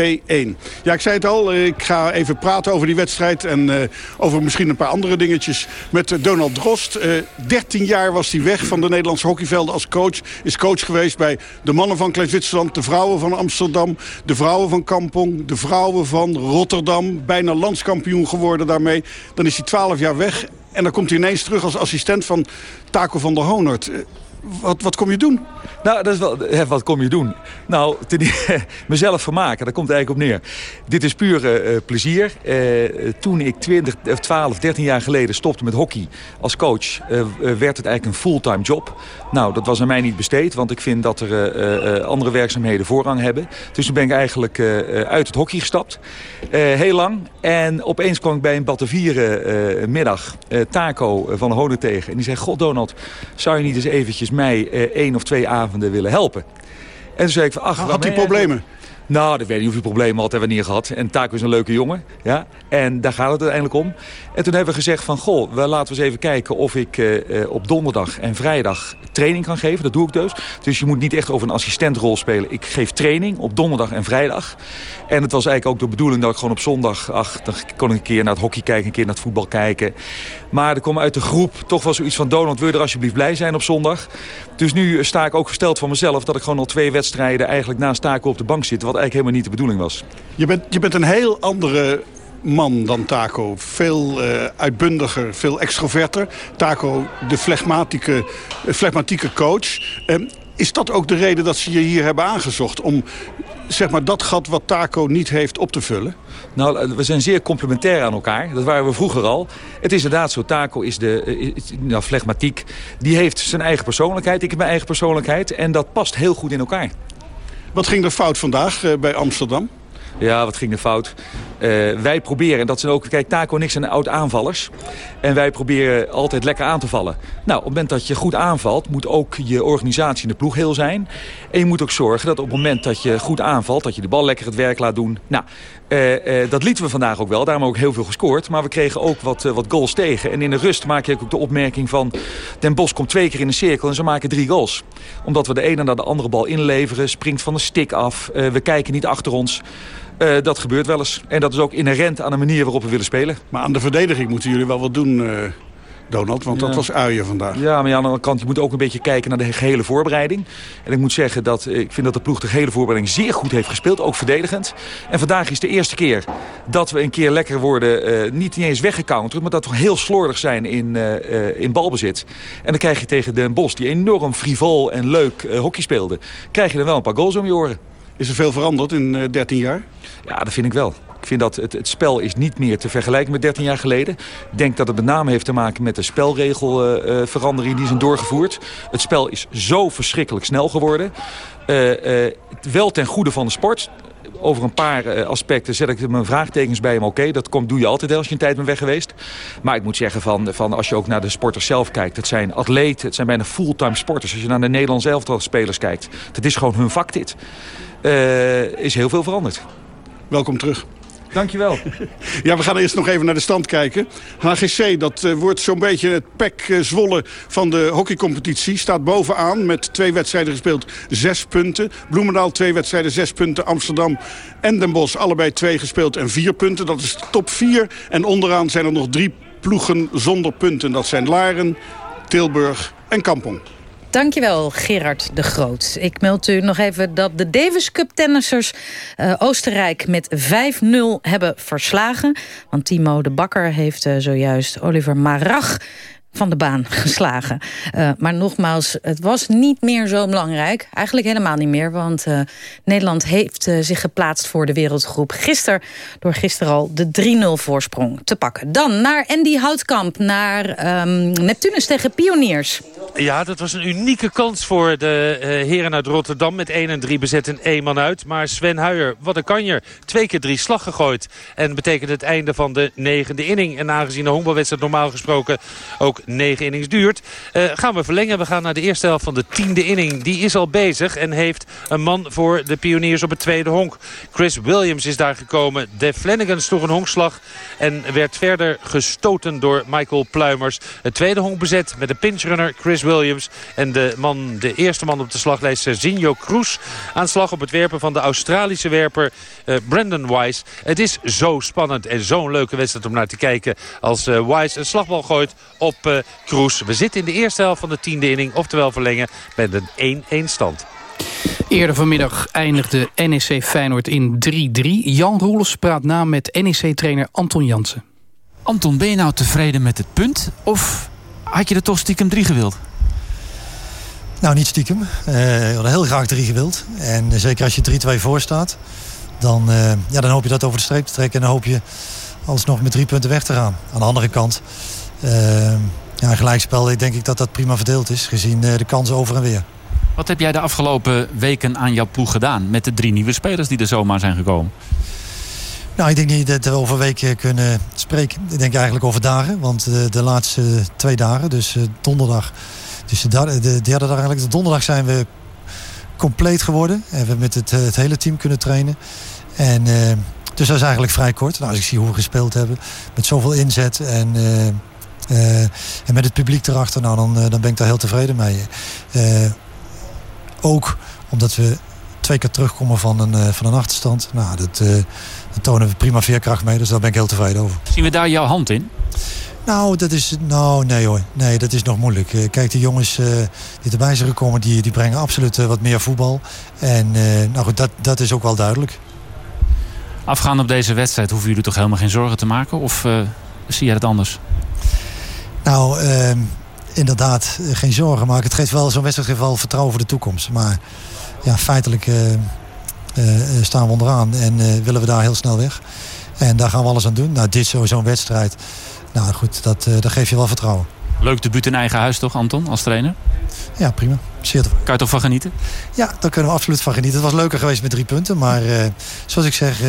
Ja, ik zei het al, ik ga even praten over die wedstrijd... en uh, over misschien een paar andere dingetjes met uh, Donald Drost. Uh, 13 jaar was hij weg van de Nederlandse hockeyvelden als coach. Is coach geweest bij de mannen van Kleef-Zwitserland... de vrouwen van Amsterdam, de vrouwen van Kampong... de vrouwen van Rotterdam. Bijna landskampioen geworden daarmee. Dan is hij 12 jaar weg en dan komt hij ineens terug als assistent van Taco van der Honert. Wat, wat kom je doen?
Nou, dat is wel, hè, wat kom je doen? Nou, mezelf vermaken, daar komt het eigenlijk op neer. Dit is puur uh, plezier. Uh, toen ik 20, 12, 13 jaar geleden stopte met hockey als coach... Werd het eigenlijk een fulltime job. Nou, dat was aan mij niet besteed, want ik vind dat er andere werkzaamheden voorrang hebben. Dus toen ben ik eigenlijk uit het hockey gestapt. heel lang. En opeens kwam ik bij een Batavieren middag Taco van Honen tegen. En die zei, god Donald, zou je niet eens eventjes mij één of twee avonden willen helpen. En toen zei ik van, ach...
Had hij problemen?
Nou, dat weet niet hoeveel problemen had niet gehad. En Taco is een leuke jongen. Ja? En daar gaat het uiteindelijk om. En toen hebben we gezegd van, goh, laten we eens even kijken of ik uh, op donderdag en vrijdag training kan geven. Dat doe ik dus. Dus je moet niet echt over een assistentrol spelen. Ik geef training op donderdag en vrijdag. En het was eigenlijk ook de bedoeling dat ik gewoon op zondag... ach, dan kon ik een keer naar het hockey kijken, een keer naar het voetbal kijken. Maar er kwam uit de groep toch wel zoiets van... Donald, wil je er alsjeblieft blij zijn op zondag? Dus nu sta ik ook gesteld van mezelf... dat ik gewoon al twee wedstrijden eigenlijk naast Taco op de bank zit... wat eigenlijk helemaal niet de bedoeling was.
Je bent, je bent een heel andere man dan Taco. Veel uh, uitbundiger, veel extroverter. Taco, de flegmatieke, flegmatieke coach. Uh, is dat ook de reden dat ze je hier hebben aangezocht? Om zeg maar, dat gat wat Taco niet heeft op te vullen?
Nou, we zijn zeer complementair aan elkaar. Dat waren we vroeger al. Het is inderdaad zo, Taco is de is, nou, flegmatiek. Die heeft zijn eigen persoonlijkheid. Ik heb mijn eigen persoonlijkheid. En dat past heel goed in elkaar.
Wat ging er fout vandaag uh, bij Amsterdam?
Ja, wat ging er fout? Uh, wij proberen, en dat zijn ook... Kijk, Taco en ik zijn oud-aanvallers. En wij proberen altijd lekker aan te vallen. Nou, op het moment dat je goed aanvalt... moet ook je organisatie in de ploeg heel zijn. En je moet ook zorgen dat op het moment dat je goed aanvalt... dat je de bal lekker het werk laat doen. Nou, uh, uh, dat lieten we vandaag ook wel. Daarom ook heel veel gescoord. Maar we kregen ook wat, wat goals tegen. En in de rust maak je ook de opmerking van... Den Bos komt twee keer in de cirkel en ze maken drie goals. Omdat we de ene naar de andere bal inleveren. Springt van de stick af. we kijken niet achter ons. Uh, dat gebeurt wel eens. En dat is ook inherent aan de manier waarop we willen spelen.
Maar aan de verdediging moeten jullie wel wat doen, uh, Donald. Want ja. dat was uien vandaag.
Ja, maar aan de andere kant, je moet ook een beetje kijken naar de gehele voorbereiding. En ik moet zeggen dat ik vind dat de ploeg de gehele voorbereiding zeer goed heeft gespeeld. Ook verdedigend. En vandaag is de eerste keer dat we een keer lekker worden, uh, niet eens weggecounterd. Maar dat we heel slordig zijn in, uh, in balbezit. En dan krijg je tegen Den Bos, die enorm frivol en leuk hockey speelde. Krijg je dan wel een paar goals om je oren.
Is er veel veranderd in uh, 13 jaar?
Ja, dat vind ik wel. Ik vind dat het, het spel is niet meer te vergelijken met 13 jaar geleden. Ik denk dat het met name heeft te maken met de spelregelveranderingen uh, die zijn doorgevoerd. Het spel is zo verschrikkelijk snel geworden. Uh, wel ten goede van de sport over een paar aspecten zet ik mijn vraagtekens bij hem. Oké, dat komt, doe je altijd als je een tijd bent weg geweest. Maar ik moet zeggen, van, van als je ook naar de sporters zelf kijkt. Het zijn atleten, het zijn bijna fulltime sporters. Als je naar de Nederlandse elftal spelers kijkt. Het is gewoon hun vak dit. Uh, is heel veel veranderd.
Welkom terug.
Dankjewel.
ja, we gaan eerst nog even naar de stand kijken. HGC, dat uh, wordt zo'n beetje het pek uh, Zwolle van de hockeycompetitie. Staat bovenaan met twee wedstrijden gespeeld, zes punten. Bloemendaal twee wedstrijden, zes punten. Amsterdam en Den Bosch allebei twee gespeeld en vier punten. Dat is top vier. En onderaan zijn er nog drie ploegen zonder punten. Dat zijn Laren, Tilburg en Kampong.
Dankjewel, Gerard de Groot. Ik meld u nog even dat de Davis Cup tennissers uh, Oostenrijk met 5-0 hebben verslagen. Want Timo de Bakker heeft uh, zojuist Oliver Marach van de baan geslagen. Uh, maar nogmaals, het was niet meer zo belangrijk. Eigenlijk helemaal niet meer, want uh, Nederland heeft uh, zich geplaatst voor de wereldgroep. Gisteren, door gisteren al de 3-0 voorsprong te pakken. Dan naar Andy Houtkamp, naar um, Neptunus tegen Pioniers.
Ja, dat was een unieke kans voor de heren uit Rotterdam. Met 1 en 3 bezet en 1 man uit. Maar Sven Huijer, wat een kanjer. Twee keer drie slag gegooid. En betekent het einde van de negende inning. En aangezien de honkbalwedstrijd normaal gesproken ook negen innings duurt... Uh, gaan we verlengen. We gaan naar de eerste helft van de tiende inning. Die is al bezig en heeft een man voor de pioniers op het tweede honk. Chris Williams is daar gekomen. De Flanagan sloeg een honkslag en werd verder gestoten door Michael Pluimers. Het tweede honk bezet met de pinchrunner Chris Williams. En de, man, de eerste man op de slaglijst, Serginho Cruz. Aan slag op het werpen van de Australische werper uh, Brandon Wise. Het is zo spannend en zo'n leuke wedstrijd om naar te kijken. Als uh, Wise een slagbal gooit op Cruz. We zitten in de eerste helft van de tiende inning. Oftewel verlengen met een 1-1 stand.
Eerder vanmiddag eindigde NEC Feyenoord in 3-3. Jan Roelers praat na met NEC-trainer Anton Jansen.
Anton, ben je nou tevreden met het punt? Of had je er toch stiekem drie gewild?
Nou, niet stiekem. Uh, we hadden heel graag drie gewild. En zeker als je 3-2 voor staat, dan, uh, ja, dan hoop je dat over de streep te trekken. En dan hoop je alsnog met drie punten weg te gaan. Aan de andere kant, uh, ja, gelijkspel denk ik dat dat prima verdeeld is, gezien de kansen over en weer.
Wat heb jij de afgelopen weken aan jouw ploeg gedaan met de drie nieuwe spelers die er zomaar zijn gekomen?
Nou, ik denk niet dat we over weken kunnen spreken. Ik denk eigenlijk over dagen. Want de, de laatste twee dagen, dus donderdag dus de, de derde dag eigenlijk, de donderdag zijn we compleet geworden. En we hebben met het, het hele team kunnen trainen. En, uh, dus dat is eigenlijk vrij kort. Nou, als ik zie hoe we gespeeld hebben, met zoveel inzet en, uh, en met het publiek erachter, nou, dan, dan ben ik daar heel tevreden mee. ook omdat we twee keer terugkomen van een, van een achterstand. Nou, dat, dat tonen we prima veerkracht mee, dus daar ben ik heel tevreden over.
Zien we daar jouw hand in?
Nou, dat is, nou, nee hoor. Nee, dat is nog moeilijk. Kijk, de jongens uh, die erbij zijn gekomen, die, die brengen absoluut wat meer voetbal. En nou goed, dat, dat is ook wel duidelijk.
Afgaan op deze wedstrijd, hoeven jullie toch helemaal geen zorgen te maken? Of zie jij het anders?
Nou, ehm, inderdaad, geen zorgen maken. Het geeft wel, zo'n wedstrijd geeft wel vertrouwen voor de toekomst. Maar ja, feitelijk staan we onderaan en willen we daar heel snel weg. En daar gaan we alles aan doen. Nou, dit is sowieso een wedstrijd nou goed, dat, dat geeft je wel vertrouwen.
Leuk debuut in eigen huis toch, Anton, als trainer?
Ja, prima. Zeer.
Kan je toch van genieten?
Ja, daar kunnen we absoluut van genieten. Het was leuker geweest met drie punten. Maar zoals ik zeg,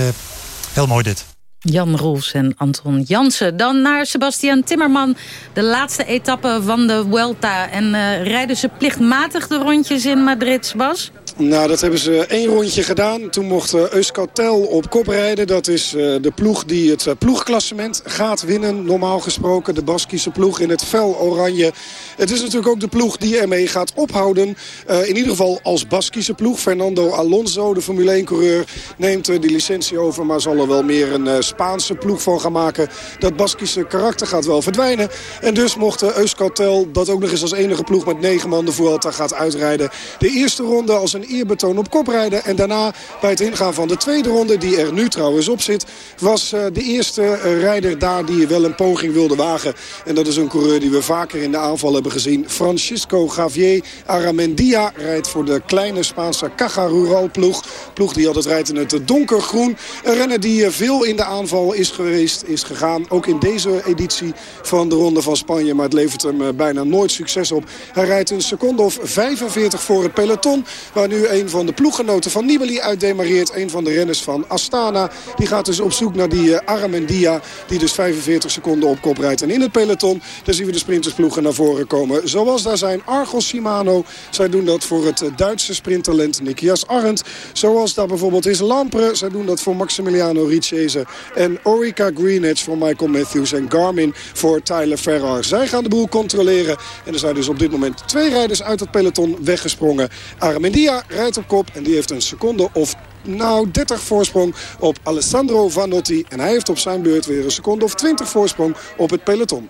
heel mooi dit.
Jan Roels en Anton Jansen. Dan naar Sebastian Timmerman. De laatste etappe van de Vuelta. En uh, rijden ze plichtmatig de rondjes in Madrid, Bas?
Nou, dat hebben ze één rondje gedaan. Toen mocht Euskaltel op kop rijden. Dat is de ploeg die het ploegklassement gaat winnen. Normaal gesproken de Baskische ploeg in het fel oranje. Het is natuurlijk ook de ploeg die ermee gaat ophouden. In ieder geval als Baskische ploeg. Fernando Alonso, de Formule 1-coureur, neemt die licentie over. Maar zal er wel meer een Spaanse ploeg van gaan maken. Dat Baskische karakter gaat wel verdwijnen. En dus mocht Euskaltel, dat ook nog eens als enige ploeg met negen man de Vuelta gaat uitrijden. De eerste ronde als een eerbetoon op kop rijden. En daarna bij het ingaan van de tweede ronde, die er nu trouwens op zit... was de eerste rijder daar die wel een poging wilde wagen. En dat is een coureur die we vaker in de aanval hebben gezien. Francisco Javier Aramendia rijdt voor de kleine Spaanse Caja Rural ploeg. Ploeg die altijd rijdt in het donkergroen. Een renner die veel in de aanval is geweest, is gegaan. Ook in deze editie van de Ronde van Spanje. Maar het levert hem bijna nooit succes op. Hij rijdt een seconde of 45 voor het peloton. Waar nu een van de ploeggenoten van Nibali uitdemareert. Een van de renners van Astana. Die gaat dus op zoek naar die Aramendia. Die dus 45 seconden op kop rijdt. En in het peloton, daar zien we de sprintersploegen naar voren komen. Zoals daar zijn Argos Shimano. Zij doen dat voor het Duitse sprinttalent Nikias Arendt. Zoals daar bijvoorbeeld is Lampre. Zij doen dat voor Maximiliano Ricciese. En Orica Greenedge voor Michael Matthews. En Garmin voor Tyler Ferrar. Zij gaan de boel controleren. En er zijn dus op dit moment twee rijders uit het peloton weggesprongen. Aramendia rijdt op kop. En die heeft een seconde of nou 30 voorsprong op Alessandro Vanotti. En hij heeft op zijn beurt weer een seconde of 20 voorsprong op het peloton.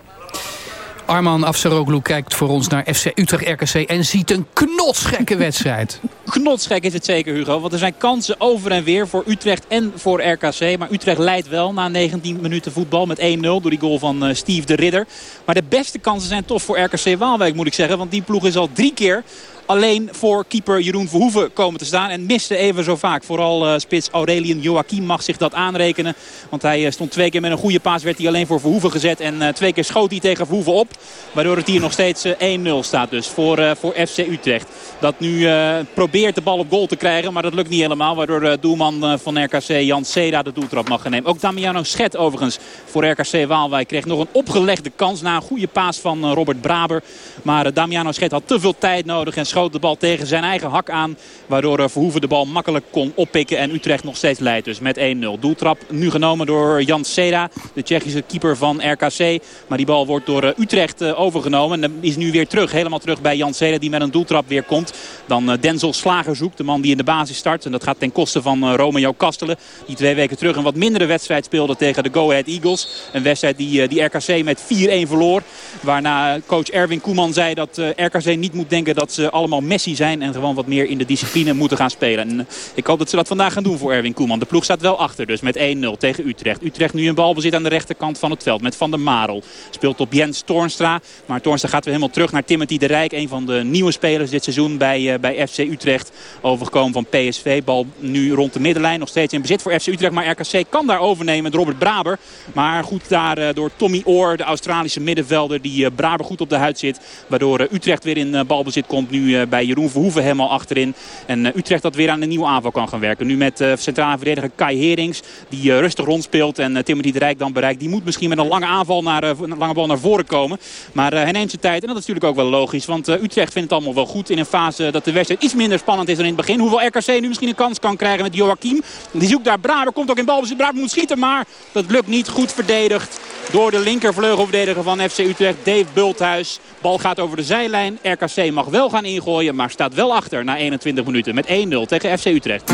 Arman Afsaroglu kijkt voor ons naar FC Utrecht RKC... en ziet een knotsgekke wedstrijd.
Knotsgek is het zeker, Hugo. Want er zijn kansen over en weer voor Utrecht en voor RKC. Maar Utrecht leidt wel na 19 minuten voetbal met 1-0... door die goal van uh, Steve de Ridder. Maar de beste kansen zijn toch voor RKC Waalwijk, moet ik zeggen. Want die ploeg is al drie keer alleen voor keeper Jeroen Verhoeven komen te staan. En miste even zo vaak. Vooral uh, spits Aurelien Joachim mag zich dat aanrekenen. Want hij uh, stond twee keer met een goede paas. Werd hij alleen voor Verhoeven gezet. En uh, twee keer schoot hij tegen Verhoeven op. Waardoor het hier nog steeds 1-0 staat dus voor, voor FC Utrecht. Dat nu probeert de bal op goal te krijgen. Maar dat lukt niet helemaal. Waardoor doelman van RKC Jan Seda de doeltrap mag gaan nemen. Ook Damiano Schet overigens voor RKC Waalwijk kreeg nog een opgelegde kans. Na een goede paas van Robert Braber. Maar Damiano Schet had te veel tijd nodig. En schoot de bal tegen zijn eigen hak aan. Waardoor eh, Verhoeven de bal makkelijk kon oppikken. En Utrecht nog steeds leidt dus met 1-0. Doeltrap nu genomen door Jan Seda. De Tsjechische keeper van RKC. Maar die bal wordt door eh, Utrecht eh, overgenomen. En is nu weer terug. Helemaal terug bij Jan Seda die met een doeltrap weer komt. Dan Denzel Slager zoekt. De man die in de basis start. En dat gaat ten koste van Romeo Kastelen. Die twee weken terug een wat mindere wedstrijd speelde tegen de Go Ahead Eagles. Een wedstrijd die, die RKC met 4-1 verloor. Waarna coach Erwin Koeman zei dat RKC niet moet denken dat ze allemaal Messi zijn. En gewoon wat meer in de discipline moeten gaan spelen. En eh, ik hoop dat ze dat vandaag gaan doen voor Erwin Koeman. De ploeg staat wel achter dus met 1-0 tegen Utrecht. Utrecht nu een balbezit aan de rechterkant van het veld met Van der Marel. Speelt op Jens Toornstra. Maar Toornstra gaat weer helemaal terug naar Timothy de Rijk. Een van de nieuwe spelers dit seizoen bij, uh, bij FC Utrecht. Overgekomen van PSV. Bal nu rond de middenlijn. Nog steeds in bezit voor FC Utrecht. Maar RKC kan daar overnemen met Robert Braber. Maar goed daar uh, door Tommy Oor, de Australische middenvelder. Die Braber goed op de huid zit. Waardoor Utrecht weer in balbezit komt nu bij Jeroen Verhoeven helemaal achterin. En uh, Utrecht dat weer aan een nieuwe aanval kan gaan werken. Nu met uh, centrale verdediger Kai Herings. Die rustig rondspeelt en Timothy de Rijk dan bereikt. Die moet misschien met een lange aanval naar, een lange bal naar voren komen. Maar hij neemt zijn tijd. En dat is natuurlijk ook wel logisch. Want Utrecht vindt het allemaal wel goed in een fase dat de wedstrijd iets minder spannend is dan in het begin. Hoewel RKC nu misschien een kans kan krijgen met Joachim. Die zoekt daar Braber. Komt ook in bal. Braber moet schieten. Maar dat lukt niet. Goed verdedigd door de linkervleugelverdediger van FC Utrecht. Dave Bulthuis. Bal gaat over de zijlijn. RKC mag wel gaan ingooien. Maar staat wel achter na 21 minuten met 1-0 tegen FC Utrecht.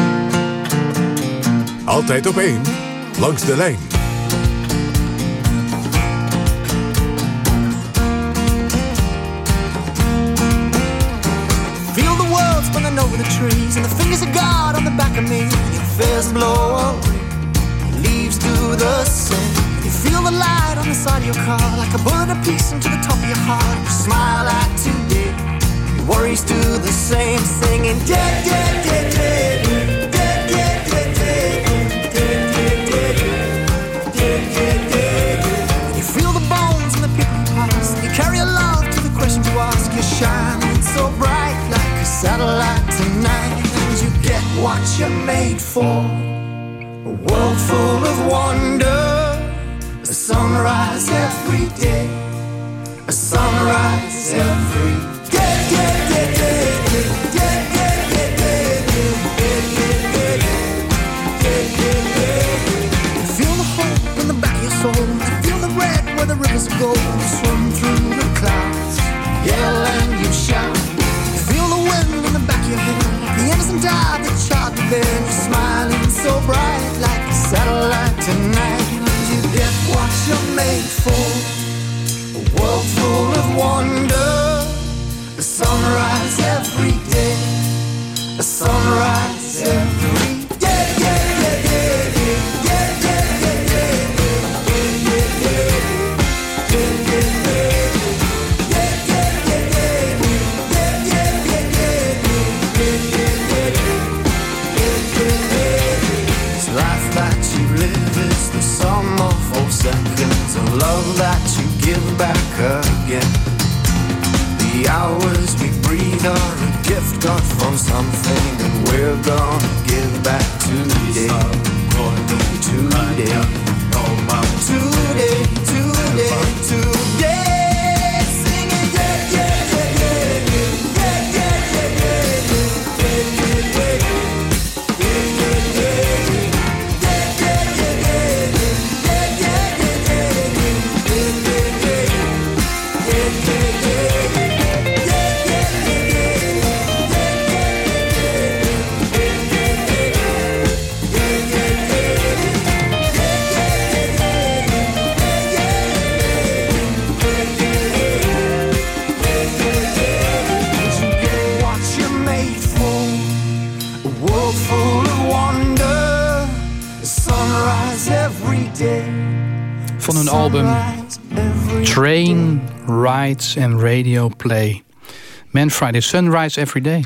Altijd op 1. Langs de lijn.
Feel the world spinning over the trees And the fingers of God on the back of me blow away Leaves do the same Feel the light on the side of your car like a bullet piece into the top of your heart. You smile at today. Your worries do the same, thing singing dead, dead, dead, dead. Carry a love to the questions you ask. You're shining so bright like a satellite tonight. And you get what you're made for. A world full of wonder. A sunrise every day. A sunrise every day. day, day, day, day, day. soul. Feel the red where the rivers go. Swim through the clouds, yell and you shout. Feel the wind in the back of your head. The innocent die, the child revenge. You're made for. A world full of wonder. A sunrise
Radio Play. Man Friday, Sunrise Every Day.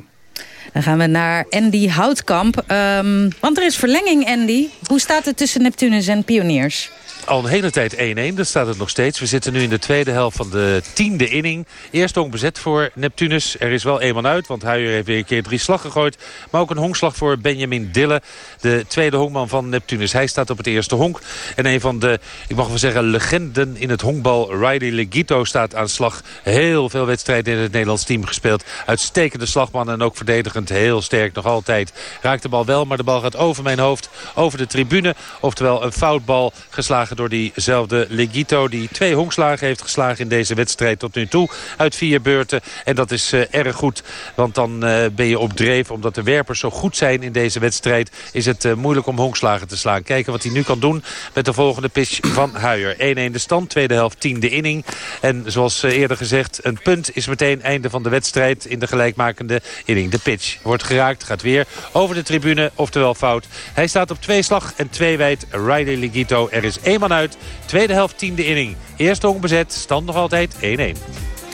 Dan gaan we naar Andy Houtkamp. Ehm, want er is verlenging, Andy. Hoe staat het tussen Neptunus en Pioniers?
Al een hele tijd 1-1, daar staat het nog steeds. We zitten nu in de tweede helft van de tiende inning. Eerst honk bezet voor Neptunus. Er is wel eenmaal uit, want Huijer heeft weer een keer drie slag gegooid. Maar ook een honkslag voor Benjamin Dille. De tweede honkman van Neptunus. Hij staat op het eerste honk. En een van de, ik mag wel zeggen, legenden in het honkbal. Riley Legito staat aan slag. Heel veel wedstrijden in het Nederlands team gespeeld. Uitstekende slagman en ook verdedigend heel sterk nog altijd. Raakt de bal wel, maar de bal gaat over mijn hoofd. Over de tribune. Oftewel een foutbal geslagen door diezelfde Legito. Die twee honkslagen heeft geslagen in deze wedstrijd tot nu toe. Uit vier beurten. En dat is eh, erg goed. Want dan eh, ben je op dreef. Omdat de werpers zo goed zijn in deze wedstrijd. Is het eh, moeilijk om honkslagen te slaan. Kijken wat hij nu kan doen met de volgende pitch van Huijer. 1-1 de stand. Tweede helft tiende inning. En zoals eerder gezegd. Een punt is meteen einde van de wedstrijd. In de gelijkmakende inning. De pitch wordt geraakt. Gaat weer over de tribune. Oftewel fout. Hij staat op twee slag en twee wijd. Riley Legito. Er is één man uit. Tweede helft tiende inning. Eerste honk bezet. Stand nog altijd 1-1.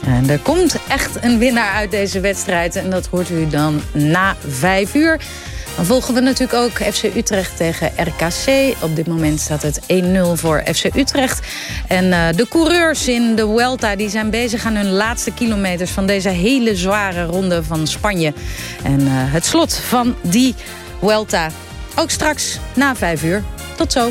En er komt echt een winnaar uit deze wedstrijd. En dat hoort u dan na vijf uur. Dan volgen we natuurlijk ook FC Utrecht tegen RKC. Op dit moment staat het 1-0 voor FC Utrecht. En uh, de coureurs in de Vuelta die zijn bezig aan hun laatste kilometers... van deze hele zware ronde van Spanje. En uh, het slot van die Vuelta ook straks na vijf uur. Tot zo.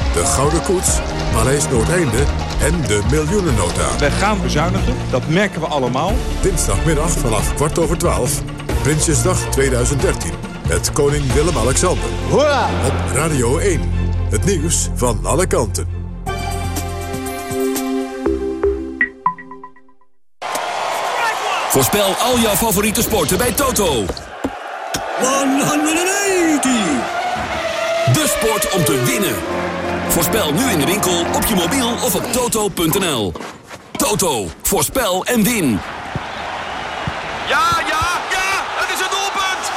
de Gouden Koets, Paleis Noordeinde en de miljoenennota.
Wij gaan bezuinigen, dat merken we allemaal.
Dinsdagmiddag vanaf kwart over twaalf, Prinsjesdag 2013. Met koning Willem-Alexander.
Hoera!
Op Radio 1. Het nieuws van alle kanten.
Voorspel al jouw favoriete sporten bij Toto. 180! De sport om te winnen. Voorspel nu in de winkel, op je mobiel of op toto.nl. Toto, voorspel en win. Ja, ja, ja, het is het doelpunt!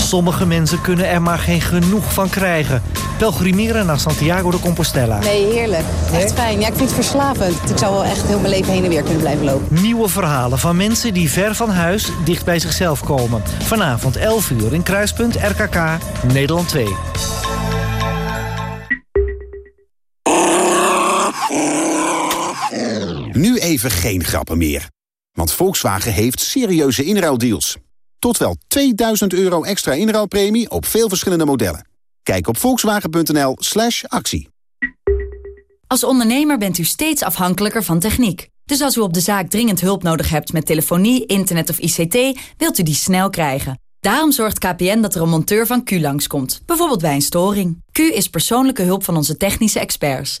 Sommige mensen kunnen er maar geen genoeg van krijgen. Pelgrimeren naar Santiago de Compostela.
Nee, heerlijk. Echt fijn. Ja, ik vind het verslavend. Ik zou wel echt heel mijn leven heen en weer kunnen blijven lopen.
Nieuwe verhalen van mensen die ver van huis dicht bij zichzelf komen. Vanavond 11 uur in Kruispunt RKK, Nederland 2.
Even geen grappen meer. Want Volkswagen heeft serieuze inruildeals. Tot wel 2000 euro extra inruilpremie op veel verschillende modellen. Kijk op volkswagen.nl slash actie.
Als ondernemer bent u steeds afhankelijker van techniek. Dus als u op de zaak dringend hulp nodig hebt met telefonie, internet of ICT... wilt u die snel krijgen. Daarom zorgt KPN dat er een monteur van Q langskomt. Bijvoorbeeld bij een storing. Q is persoonlijke hulp van onze technische experts.